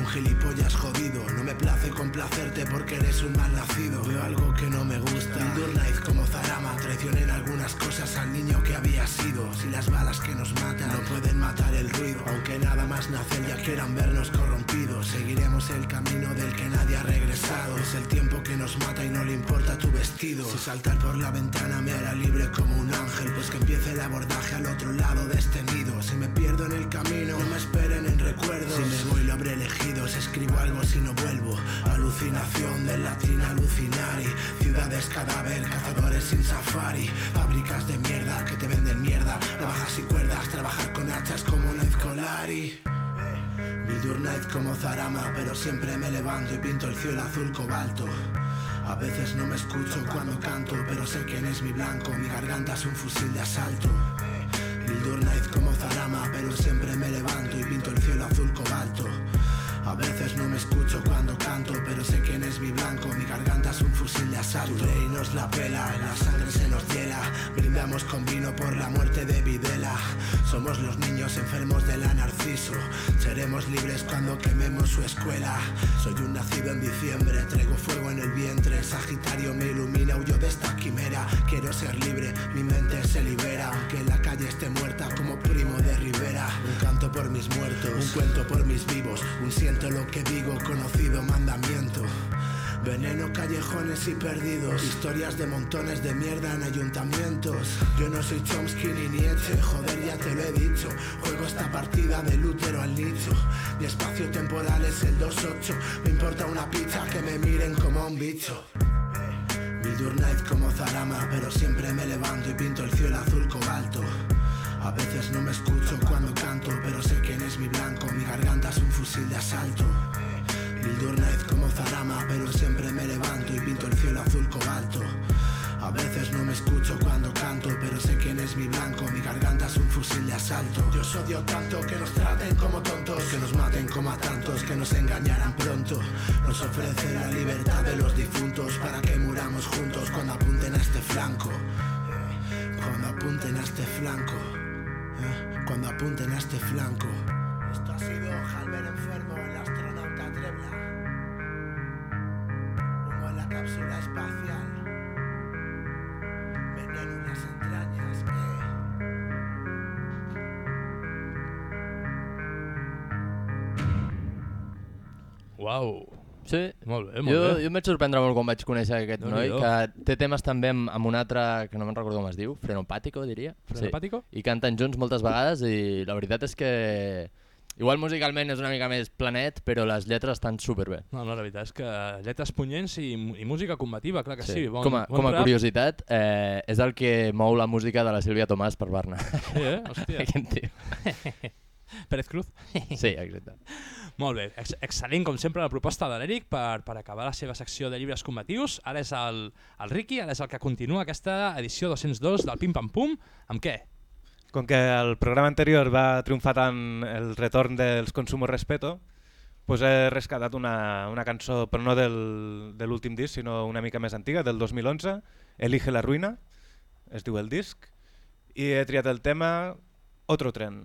Un gilipollas jodido. No me place complacerte porque eres un mal nacido. Veo algo que no me gusta. Night como Zarama. Traicioné en algunas cosas al niño que había sido. Si las balas que nos matan no pueden matar el ruido. Aunque nada más nacer ya quieran vernos corrompidos. Seguiremos el camino del que nadie ha regresado. Es el tiempo que nos mata y no le importa tu vestido. Si saltar por la ventana me hará libre como un ángel. Pues que empiece el abordaje al otro lado de este. Si me pierdo en el camino, no me esperen en recuerdos. Si me voy lo habré elegido. Si escribo algo si no vuelvo. Alucinación del latín alucinari. Ciudades cadáver, cazadores sin safari. Fábricas de mierda que te venden mierda. Navajas y cuerdas, trabajar con hachas como Nightcolari. Build Night como Zarama, pero siempre me levanto y pinto el cielo azul cobalto. A veces no me escucho cuando canto, pero sé quién es mi blanco, mi garganta es un fusil de asalto. Build Night como Zarama, pero siempre me levanto y pinto el cielo azul cobalto. A veces no me escucho cuando canto, pero sé quién es mi blanco, mi garganta es un fusil de asalto. Tu ley nos la pela, la sangre se nos hiela, brindamos con vino por la muerte de Videla. Somos los niños enfermos de la narciso, seremos libres cuando quememos su escuela. Soy un nacido en diciembre, traigo fuego en el vientre, Sagitario me ilumina, huyo de esta quimera. Quiero ser libre, mi mente se libera, aunque la calle esté muerta como Un canto por mis muertos, un cuento por mis vivos, un siento lo que digo, conocido mandamiento. Veneno, callejones y perdidos. Historias de montones de mierda en ayuntamientos. Yo no soy Chomsky ni Nietzsche, joder, ya te lo he dicho. Juego esta partida del útero al nicho. Mi espacio temporal es el 2-8. Me importa una pizza que me miren como un bicho. Build Night como Zarama, pero siempre me levanto y pinto el cielo azul cobalto. A veces no me escucho cuando canto, pero sé quién es mi blanco, mi garganta es un fusil de asalto. Mildurnaez como Zarama, pero siempre me levanto y pinto el cielo azul cobalto. A veces no me escucho cuando canto, pero sé quién es mi blanco, mi garganta es un fusil de asalto. Yo os odio tanto que nos traten como tontos, que nos maten como a tantos, que nos engañarán pronto. Nos ofrece la libertad de los difuntos para que muramos juntos cuando apunten a este flanco. Cuando apunten a este flanco. Cuando apunten a este flanco. Esto ha sido Halber enfermo, el astronauta Trebla. Humo en la cápsula espacial. Veneno en las entrañas. eh. Uau. Sí. Molt bé, molt jo, bé. jo em vaig sorprendre molt quan vaig conèixer aquest noi, Déu-n'hi-do. que té temes també amb, amb un altre, que no me'n recordo com es diu, Frenopàtico, diria. Frenopàtico? I canten junts moltes vegades i la veritat és que igual musicalment és una mica més planet, però les lletres estan superbé. No, no, la veritat és que lletres punyents i, i música combativa, clar que sí. bon, com a, bon com a rap. curiositat, eh, és el que mou la música de la Sílvia Tomàs per Barna. Sí, eh? Hòstia. Aquest tio. Pérez Cruz. Sí, exacte. Molt bé, ex excel·lent com sempre la proposta de l'Eric per, per acabar la seva secció de llibres combatius. Ara és el, el Ricky, ara és el que continua aquesta edició 202 del Pim Pam Pum. Amb què? Com que el programa anterior va triomfar tant el retorn dels Consumo Respeto, pues he rescatat una, una cançó, però no del, de l'últim disc, sinó una mica més antiga, del 2011, Elige la ruïna, es diu el disc, i he triat el tema Otro tren.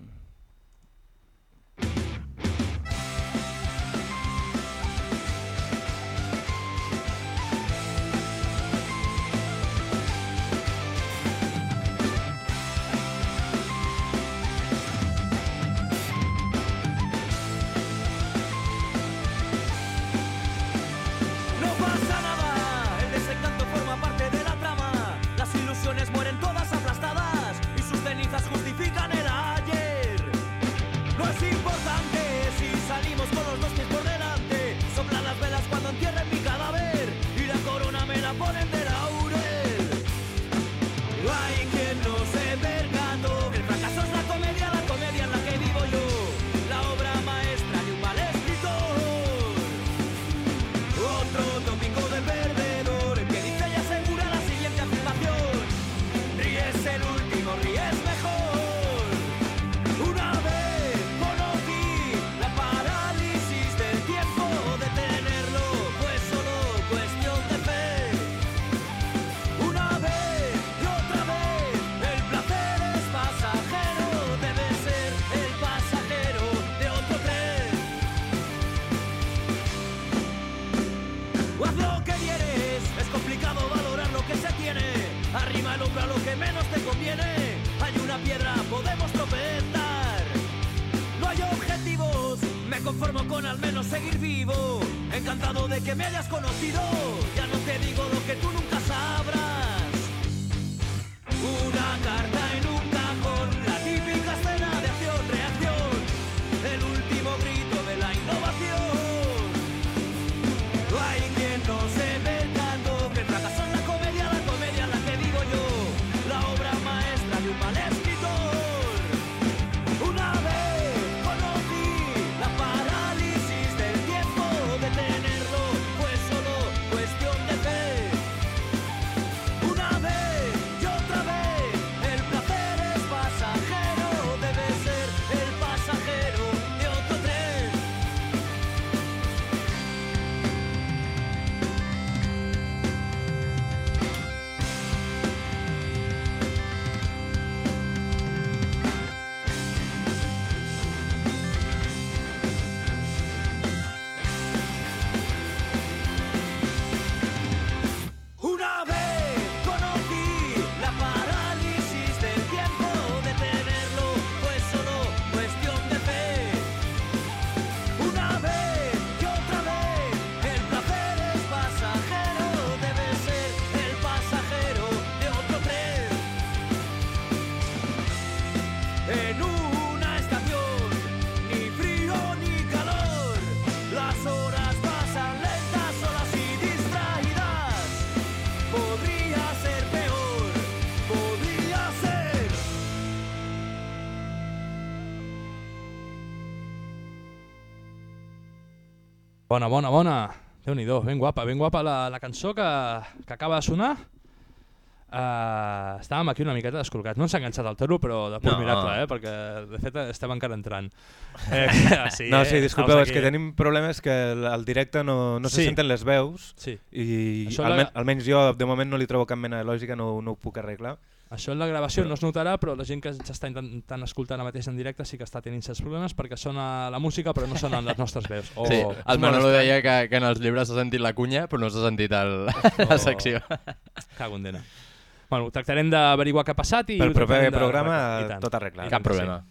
Bona, bona, bona. déu nhi ben guapa, ben guapa la, la cançó que, que acaba de sonar. Uh, estàvem aquí una miqueta descol·locats. No ens ha enganxat el toro, però de pur No. miracle, eh? perquè de fet estem encara entrant. Eh, sí, no, sí, disculpeu, és que tenim problemes que al directe no, no se Sí. senten les veus Sí. i Això almen, la- almenys jo de moment no li trobo cap mena de lògica, no, no ho puc arreglar. Això en la gravació no es notarà, però la gent que ens està intentant escoltar ara mateix en directe sí que està tenint certs problemes perquè sona la música però no sonen les nostres veus. O, Sí, el Manolo deia que, que en els llibres s'ha sentit la cunya, però no s'ha sentit el, la secció. Cago en dena. Bueno, tractarem d'averiguar què ha passat i... Pel proper programa, tot arreglat. Cap problema.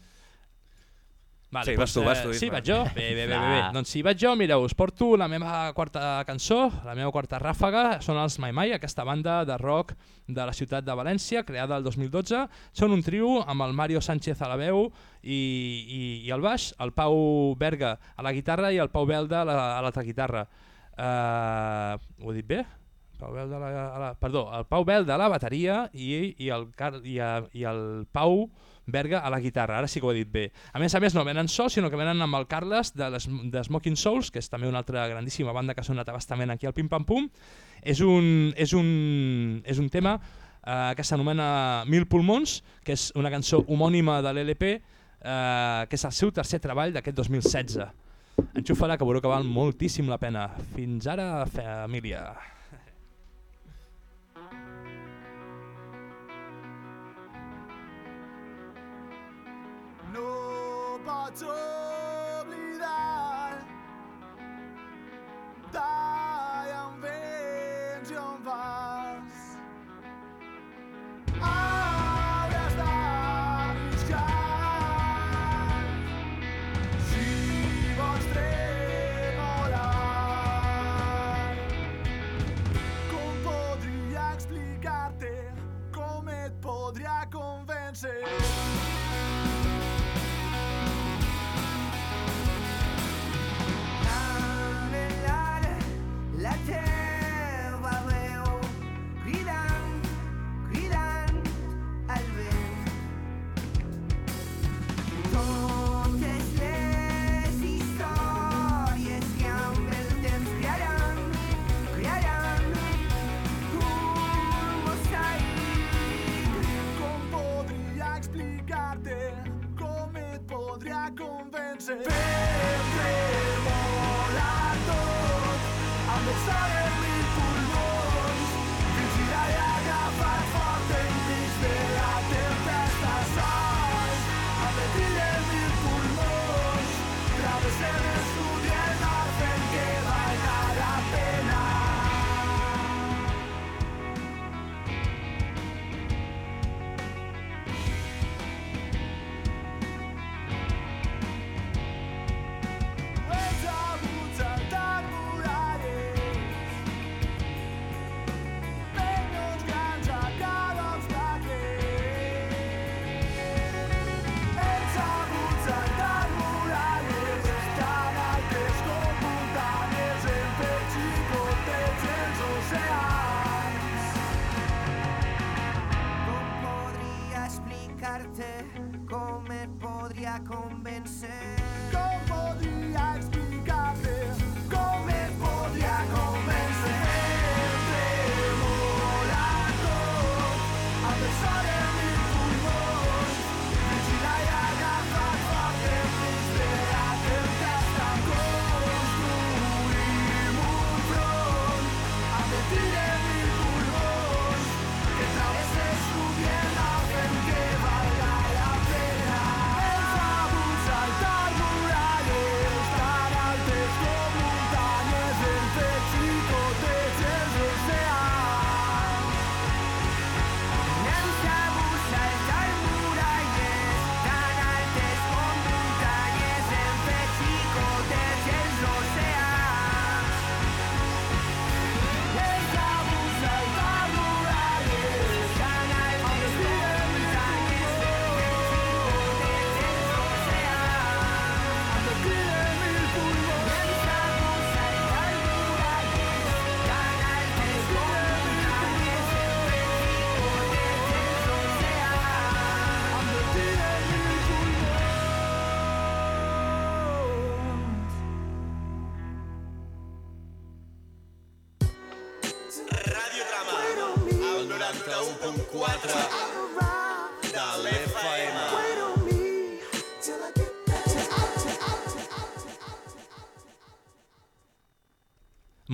Vale, Sí, vas tu, doncs, vas eh, tu, Sí, Isma. vaig jo? Bé, bé, bé, bé, bé. Doncs si vaig jo, mireu, us porto la meva quarta cançó, la meva quarta ràfaga, són els Mai Mai, aquesta banda de rock de la ciutat de València, creada el 2012. Són un trio amb el Mario Sánchez a la veu i, i, i el baix, el Pau Berga a la guitarra i el Pau Belda a la- a l'altra guitarra. Uh, ho he dit bé? Pau Belda a la, a la, perdó, el Pau Belda a la bateria i, i, el, Car i, a, i el Pau Berga a la guitarra, ara sí que ho he dit bé. A més a més no venen sols, sinó que venen amb el Carles de, les, de Smoking Souls, que és també una altra grandíssima banda que ha sonat abastament aquí al Pim Pam Pum. És un, és un, és un tema eh, que s'anomena Mil Pulmons, que és una cançó homònima de l'LP, eh, que és el seu tercer treball d'aquest 2016. Enxufa-la, que veureu que val moltíssim la pena. Fins ara, família. No pots oblidar d'allà on vens i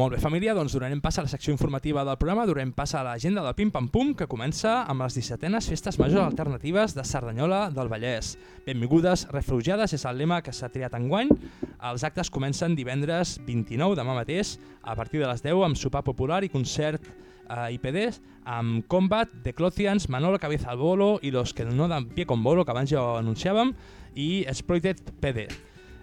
Molt bé, família, doncs donarem pas a la secció informativa del programa, donarem pas a l'agenda del Pim Pam Pum, que comença amb les 17enes festes majors alternatives de Cerdanyola del Vallès. Benvingudes, refugiades, és el lema que s'ha triat enguany. Els actes comencen divendres 29, demà mateix, a partir de les 10, amb sopar popular i concert eh, IPDs, amb Combat, The Clothians, Manolo Cabeza al Bolo i los que no dan pie con bolo, que abans ja ho anunciàvem, i Exploited PD.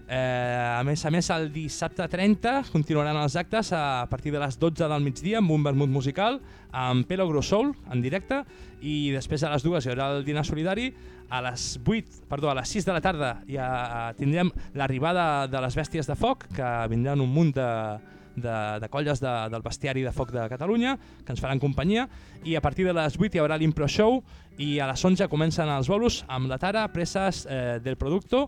Eh, a més a més, el dissabte 30 continuaran els actes a partir de les 12 del migdia amb un vermut musical amb Pelo Grossoul en directe i després a les dues hi haurà el dinar solidari. A les 8, perdó, a les 6 de la tarda ja tindrem l'arribada de les bèsties de foc que vindran un munt de, de, de colles de, del bestiari de foc de Catalunya que ens faran companyia. I a partir de les 8 hi haurà l'impro show i a les 11 comencen els bolos amb la Tara, Presas eh, del Producto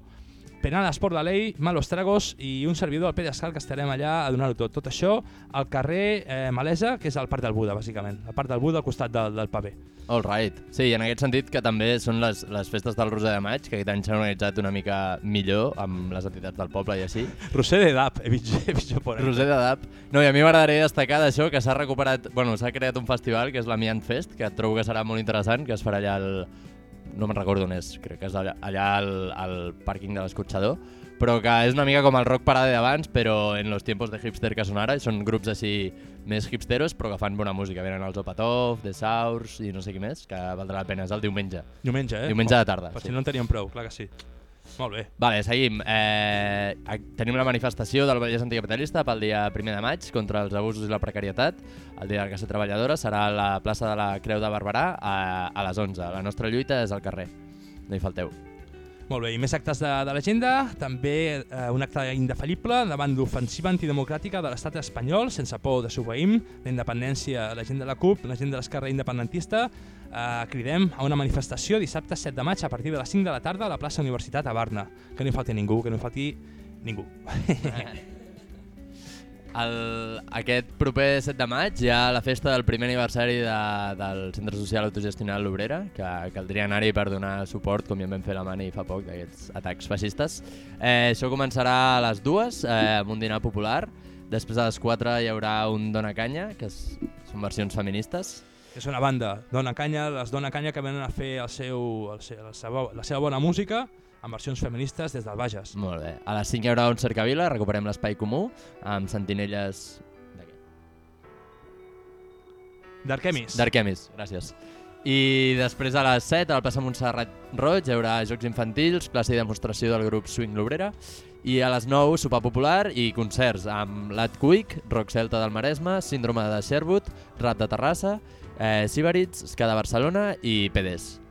Penales por la ley, Malos Tragos i un servidor al Pedescal que estarem allà a donar-ho tot. Tot això al carrer eh, Malesa, que és el Parc del Buda, bàsicament. El Parc del Buda al costat del, del pavé. All right. Sí, en aquest sentit que també són les, les festes del Roser de Maig, que aquest any s'han organitzat una mica millor amb les entitats del poble i així. Roser de DAP, he vist, he vist por ahí. Roser de DAP. No, i a mi m'agradaria destacar d'això que s'ha recuperat, bueno, s'ha creat un festival que és l'Amiant Fest, que trobo que serà molt interessant, que es farà allà al... no me'n recordo on és, crec que és allà, allà al, al pàrquing de l'escorxador, però que és una mica com el rock parade d'abans, però en los tiempos de hipster que són ara, i són grups així més hipsteros, però que fan bona música. Venen els Opatov, The Sours i no sé qui més, que valdrà la pena. És el diumenge. Diumenge, eh? Diumenge de tarda, Per sí. si no en teníem prou, clar que sí. Molt bé. Vale, seguim. Eh, tenim la manifestació del Vallès Anticapitalista pel dia 1 de maig contra els abusos i la precarietat. El dia de la classe treballadora serà a la plaça de la Creu de Barberà a, a les 11. La nostra lluita és al carrer. No hi falteu. Molt bé, i més actes de, de l'agenda, també eh, un acte indefallible davant l'ofensiva antidemocràtica de l'estat espanyol, sense por desobeïm la independència, la gent de la CUP, la gent de l'esquerra independentista, eh, cridem a una manifestació dissabte 7 de maig a partir de les 5 de la tarda a la plaça Universitat a Barna. Que no hi falti ningú, que no hi falti ningú. El, aquest proper 7 de maig hi ha la festa del primer aniversari de, del Centre Social Autogestionat L'Obrera, que caldria anar-hi per donar suport, com ja vam fer la mani fa poc, d'aquests atacs feixistes. Eh, això començarà a les dues, eh, amb un dinar popular. Després a les 4 hi haurà un Dona Canya, que és, són versions feministes. És una banda, Dona Canya, les Dona Canya que venen a fer el seu, el seu, la, seva, la seva bona música amb versions feministes des del Bages. Molt bé. A les 5 hi haurà un cercavila, recuperem l'espai comú, amb sentinelles... D'Arquemis. D'Arquemis, gràcies. I després a les 7 a la plaça Montserrat Roig hi haurà jocs infantils, classe i demostració del grup Swing L'Obrera i a les 9 sopar popular i concerts amb Lat Quick, Rock Celta del Maresme, Síndrome de Sherwood, Rat de Terrassa, eh, Sibarits, Ska de Barcelona i PDs.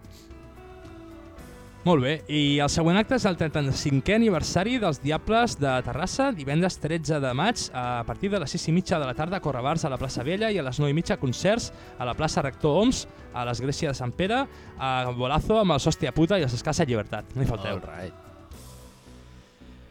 Molt bé, i el següent acte és el 35è aniversari dels Diables de Terrassa, divendres 13 de maig, a partir de les 6 i mitja de la tarda a Correbars a la plaça Vella i a les 9 i mitja concerts a la plaça Rector Oms, a l'església de Sant Pere, a Bolazo amb els Hòstia Puta i els Escassa Llibertat. No hi falteu. All right.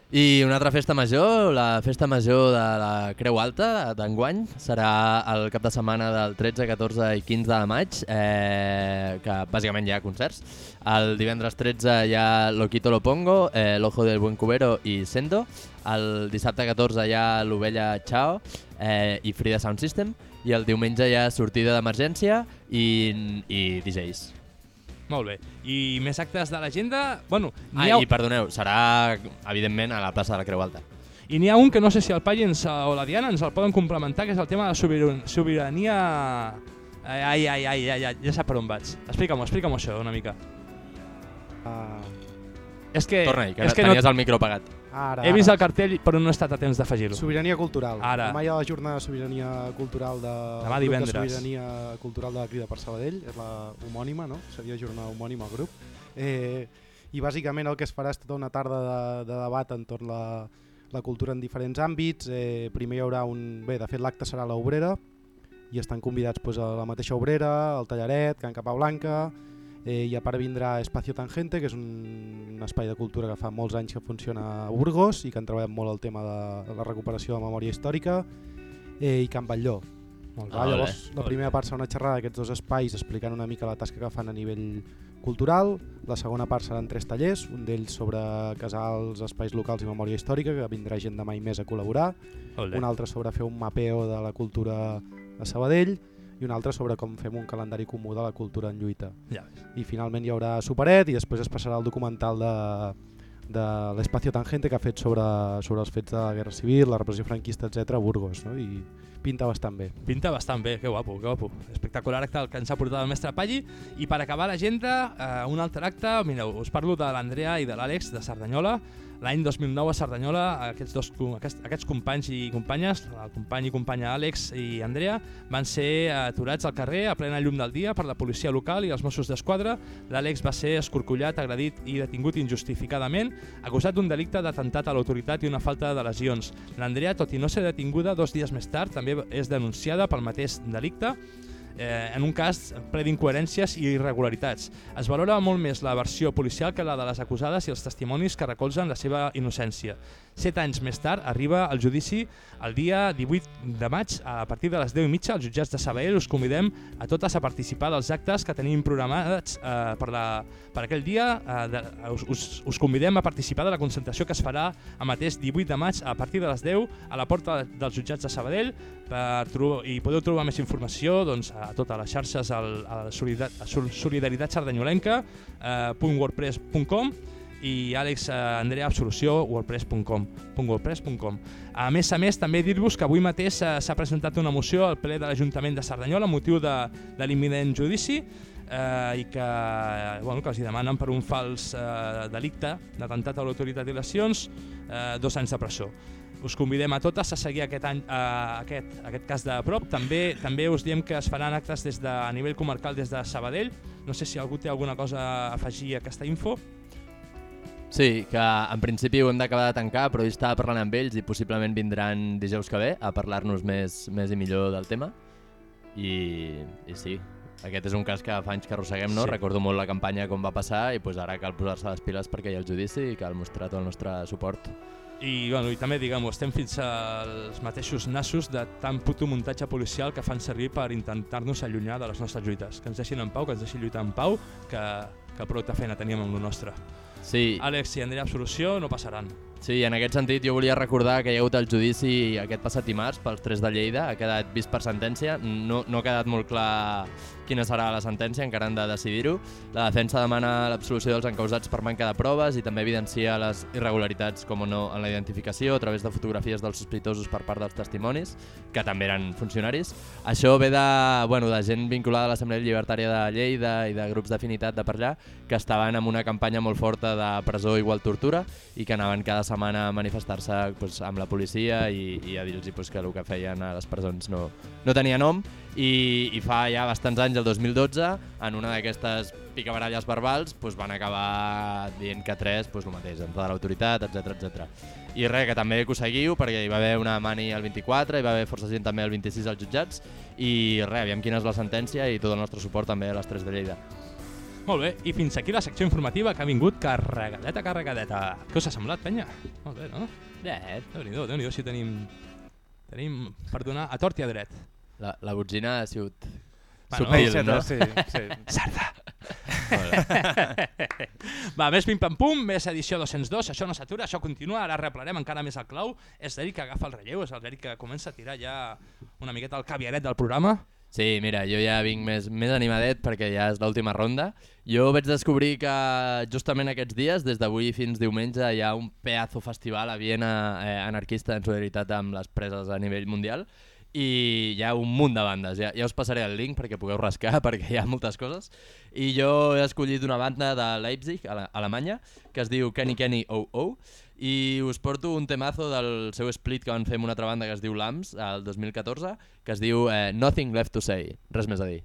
I una altra festa major, la festa major de la Creu Alta d'enguany, serà el cap de setmana del 13, 14 i 15 de maig, eh, que bàsicament hi ha concerts. El divendres 13 hi ha Loquito Lo Pongo, eh, L'Ojo del Buen Cubero i Sendo. El dissabte 14 hi ha l'Ovella Chao eh, i Frida Sound System. I el diumenge hi ha sortida d'emergència i, i DJs. Molt bé. I més actes de l'agenda... Bueno, Ah, ha... i perdoneu, serà evidentment a la plaça de la Creu Alta. I n'hi ha un que no sé si el Pai ens, o la Diana ens el poden complementar, que és el tema de la sobiran sobirania... Ai, ai, ai, ai, ai, ai, ja sap per on vaig. Explica'm-ho, explica'm això una mica. Uh, És que... Torna-hi, que és que tenies no... el micro apagat. Ara, He vist ara. el cartell però no he estat a temps d'afegir-lo. Sobirania cultural. Ara. Demà hi ha la jornada de sobirania cultural de... Demà divendres. De sobirania cultural de la Crida per Sabadell, és la homònima, no? Seria jornada homònima al grup. Eh, I bàsicament el que es farà és tota una tarda de, de debat entorn la, la cultura en diferents àmbits. Eh, primer hi haurà un... Bé, de fet l'acte serà a l'Obrera i estan convidats pues, a la mateixa Obrera, el Tallaret, Can Capablanca, eh, i a part vindrà Espacio Tangente, que és un, un espai de cultura que fa molts anys que funciona a Burgos i que han treballat molt el tema de, de la recuperació de memòria històrica, eh, i Can Batlló. Molt Ah, clar, ole. llavors, la primera part serà una xerrada d'aquests dos espais explicant una mica la tasca que fan a nivell cultural, la segona part seran tres tallers, un d'ells sobre casals, espais locals i memòria històrica, que vindrà gent demà i més a col·laborar, un altre sobre fer un mapeo de la cultura a Sabadell i un altre sobre com fem un calendari comú de la cultura en lluita. Ja ves. I finalment hi haurà superet i després es passarà el documental de, de l'Espacio Tangente que ha fet sobre, sobre els fets de la Guerra Civil, la repressió franquista, etc a Burgos. No? I pinta bastant bé. Pinta bastant bé, que guapo, que guapo. Espectacular acte el que ens ha portat el mestre Palli. I per acabar l'agenda, eh, un altre acte, mireu, us parlo de l'Andrea i de l'Àlex de Cerdanyola. L'any 2009 a Cerdanyola, aquests, dos, aquests, aquests companys i companyes, el company i companya Àlex i Andrea, van ser aturats al carrer a plena llum del dia per la policia local i els Mossos d'Esquadra. L'Àlex va ser escorcollat, agredit i detingut injustificadament, acusat d'un delicte d'atemptat a l'autoritat i una falta de lesions. L'Andrea, tot i no ser detinguda, dos dies més tard també és denunciada pel mateix delicte eh, en un cas ple d'incoherències i irregularitats. Es valora molt més la versió policial que la de les acusades i els testimonis que recolzen la seva innocència. Set anys més tard arriba el judici el dia 18 de maig a partir de les 10 i mitja. Als jutjats de Sabadell us convidem a totes a participar dels actes que tenim programats eh, per, la, per aquell dia. Eh, de, us, us, us convidem a participar de la concentració que es farà el mateix 18 de maig a partir de les 10 a la porta dels jutjats de Sabadell. Per i podeu trobar més informació doncs, a totes les xarxes al, a Solidaritat, Solidaritat Sardanyolenca eh, i Àlex eh, Andrea Absolució wordpress.com wordpress.com A més a més, també dir-vos que avui mateix eh, s'ha presentat una moció al ple de l'Ajuntament de Cerdanyola amb motiu de, de l'imminent judici eh, i que, eh, bueno, que els demanen per un fals eh, delicte d'atemptat a l'autoritat i lesions eh, dos anys de presó. Us convidem a totes a seguir aquest, any, eh, aquest, aquest cas de prop. També també us diem que es faran actes des de, a nivell comarcal des de Sabadell. No sé si algú té alguna cosa a afegir a aquesta info. Sí, que en principi ho hem d'acabar de tancar, però jo estava parlant amb ells i possiblement vindran dijous que ve a parlar-nos més, més i millor del tema. I, i sí, aquest és un cas que fa anys que arrosseguem, no? Sí. Recordo molt la campanya com va passar i pues, ara cal posar-se les piles perquè hi ha el judici i cal mostrar tot el nostre suport. I, bueno, i també, diguem-ho, estem fins als mateixos nassos de tan puto muntatge policial que fan servir per intentar-nos allunyar de les nostres lluites. Que ens deixin en pau, que ens deixin lluitar en pau, que, que prou feina teníem amb lo nostre. Sí. Àlex i Andrea Absolució no passaran. Sí, en aquest sentit jo volia recordar que hi ha hagut el judici aquest passat dimarts pels tres de Lleida, ha quedat vist per sentència, no, no ha quedat molt clar quina serà la sentència, encara han de decidir-ho. La defensa demana l'absolució dels encausats per manca de proves i també evidencia les irregularitats, com o no, en la identificació a través de fotografies dels sospitosos per part dels testimonis, que també eren funcionaris. Això ve de, bueno, de gent vinculada a l'Assemblea Llibertària de Lleida i de grups d'afinitat de per allà, que estaven amb una campanya molt forta de presó igual tortura i que anaven cada setmana a manifestar-se pues, amb la policia i, i a dir-los pues, que el que feien a les presons no, no tenia nom i, i fa ja bastants anys, el 2012, en una d'aquestes picabaralles verbals pues, van acabar dient que tres, pues, el mateix, en tota l'autoritat, etc etc. I res, que també que ho seguiu, perquè hi va haver una mani el 24, hi va haver força gent també el 26 als jutjats, i res, aviam quina és la sentència i tot el nostre suport també a les 3 de Lleida. Molt bé, i fins aquí la secció informativa que ha vingut carregadeta, carregadeta. Què us ha semblat, penya? Molt bé, no? Bé. Déu-n'hi-do, déu nhi déu si tenim... Tenim per donar a tort i a dret. La, la botzina ha sigut Bueno, subtil, peixeta, no? sí, sí. Sarda. Va, més pim-pam-pum, més edició 202, això no s'atura, això continua, ara replarem encara més el clau. És l'Eric que agafa el relleu, és l'Eric que comença a tirar ja una miqueta el caviaret del programa. Sí, mira, jo ja vinc més, més animadet perquè ja és l'última ronda. Jo vaig descobrir que justament aquests dies, des d'avui fins diumenge, hi ha un pedazo festival a Viena eh, anarquista en solidaritat amb les preses a nivell mundial. I hi ha un munt de bandes, ja, ja us passaré el link perquè pugueu rascar perquè hi ha moltes coses. I jo he escollit una banda de Leipzig, a Alemanya, que es diu Kenny Kenny Oh Oh i us porto un temazo del seu split que van fer amb una altra banda que es diu Lams el 2014, que es diu eh, Nothing Left to Say, res més a dir.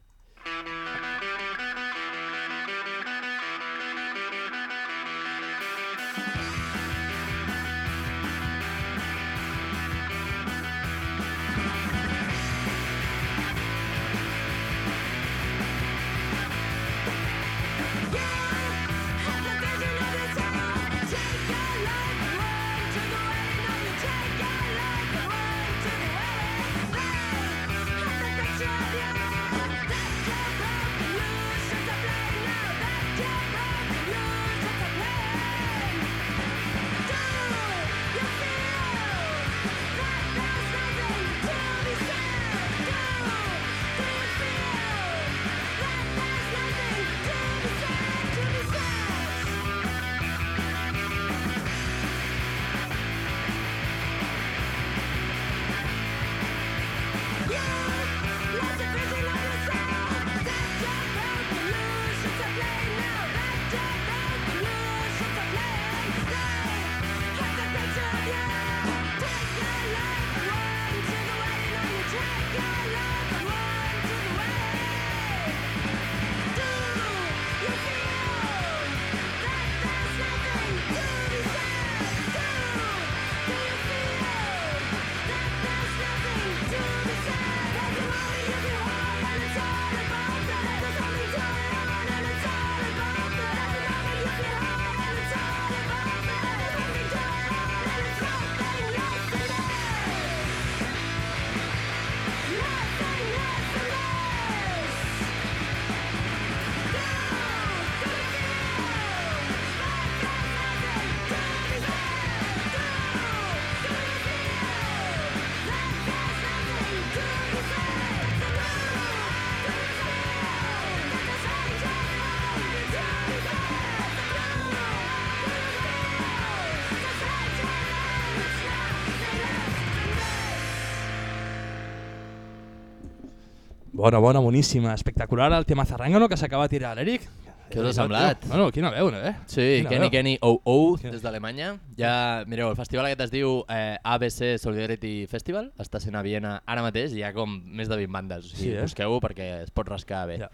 Bona, bona, boníssima. Espectacular el tema Zarrangano que s'acaba de tirar l'Eric. Què us ha semblat? Bueno, quina veu, no, eh? Sí, Quina Kenny veu. Kenny Oh Oh Quina- des d'Alemanya. Ja, mireu, el festival aquest es diu eh, ABC Solidarity Festival, està sent a Viena ara mateix, i hi ha com més de 20 bandes, o sigui, Sí, eh? busqueu-ho perquè es pot rascar bé. Ja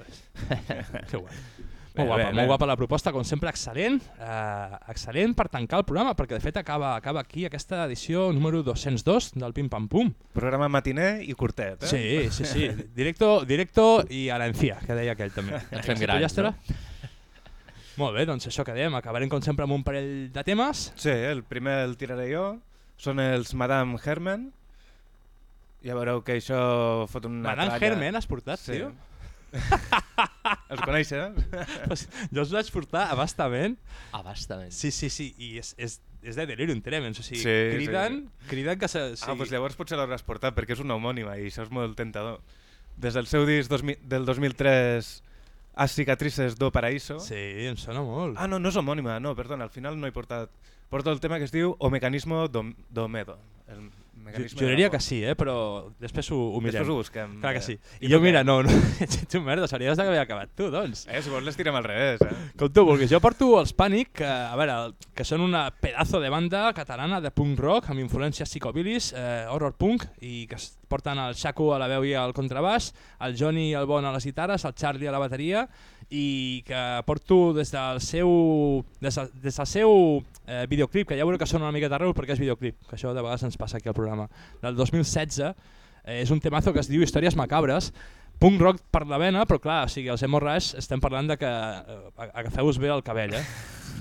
que guai. Bé, Molt guapa, bé, bé. molt guapa la proposta, com sempre excel·lent, eh, excel·lent per tancar el programa, perquè de fet acaba, acaba aquí aquesta edició número 202 del Pim Pam Pum. Programa matiner i curtet, eh? Sí, sí, sí. Directo, directo i a l'encia, que deia aquell també. Ens fem grans, no? Molt bé, doncs això quedem. Acabarem com sempre amb un parell de temes. Sí, el primer el tiraré jo. Són els Madame Herman. Ja veureu que això fot una Madame tralla. Herman has portat, sí. tio? els coneixes? Pues jo els vaig portar a bastament. A bastament. Sí, sí, sí, i és, és, és de delirium tremens, o sigui, Sí, criden, sí. criden que se... Sí. Ah, doncs llavors potser l'hauràs portat perquè és una homònima i això és molt tentador. Des del seu disc 2000, del 2003 As cicatrices do paraíso. Sí, em sona molt. Ah, no, no és homònima, no, perdona, al final no he portat... Porto el tema que es diu O mecanismo do, do medo. El mecanisme diria que sí, eh? però després ho, ho mirem. Després ho busquem, Clar que eh, sí. i I jo, mira, no, no, ets un merda, s'hauries d'haver acabat tu, doncs. Eh, si vols les tirem al revés, eh? Com tu vulguis. Jo porto els Pànic, que, a veure, que són una pedazo de banda catalana de punk rock amb influències psicobilis, eh, horror punk, i que es porten el Xaco a la veu i al contrabaix, el Johnny i el Bon a les guitarres, el Charlie a la bateria, i que porto des del seu, des, del- des del seu eh, videoclip, que ja veureu que són una mica d'arreu perquè és videoclip, que això de vegades ens passa aquí al programa, del 2016, eh, és un temazo que es diu Històries macabres, punk rock per la vena, però clar, o sigui, els Hemorrhages estem parlant de que eh, agafeu-vos bé el cabell, eh?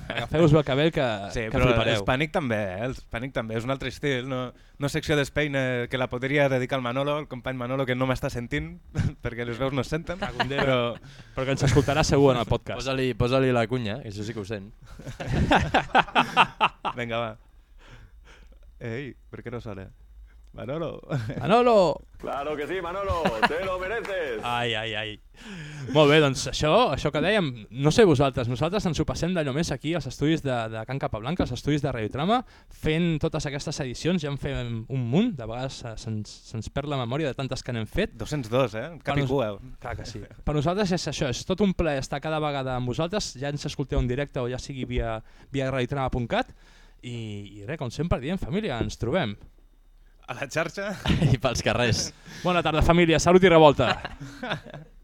Agafeu-vos bé el cabell que, Sí, que però flipareu. el Pànic també, eh? El Pànic també és un altre estil, no, no secció d'Espain eh, que la podria dedicar al Manolo, el company Manolo que no m'està sentint perquè les veus no es senten, però... Però que ens escoltarà segur en el podcast. Posa-li posa la cunya, que això sí que ho sent. Vinga, va. Ei, per què no sona? Manolo. Manolo! Claro que sí, Manolo, te lo mereces. Ai, ai, ai. Molt bé, doncs això, això que dèiem, no sé vosaltres, nosaltres ens ho passem d'allò més aquí als estudis de, de Can Capablanca, als estudis de Radiotrama, fent totes aquestes edicions, ja en fem un munt, de vegades se'ns se'ns perd la memòria de tantes que n'hem fet. 202, eh? Cap i cua. Clar que sí. Per nosaltres és això, és tot un plaer estar cada vegada amb vosaltres, ja ens escolteu en directe o ja sigui via, via radiotrama.cat i, i res, com sempre diem, família, ens trobem. A la xarxa. I pels carrers. Bona tarda, família, salut i revolta.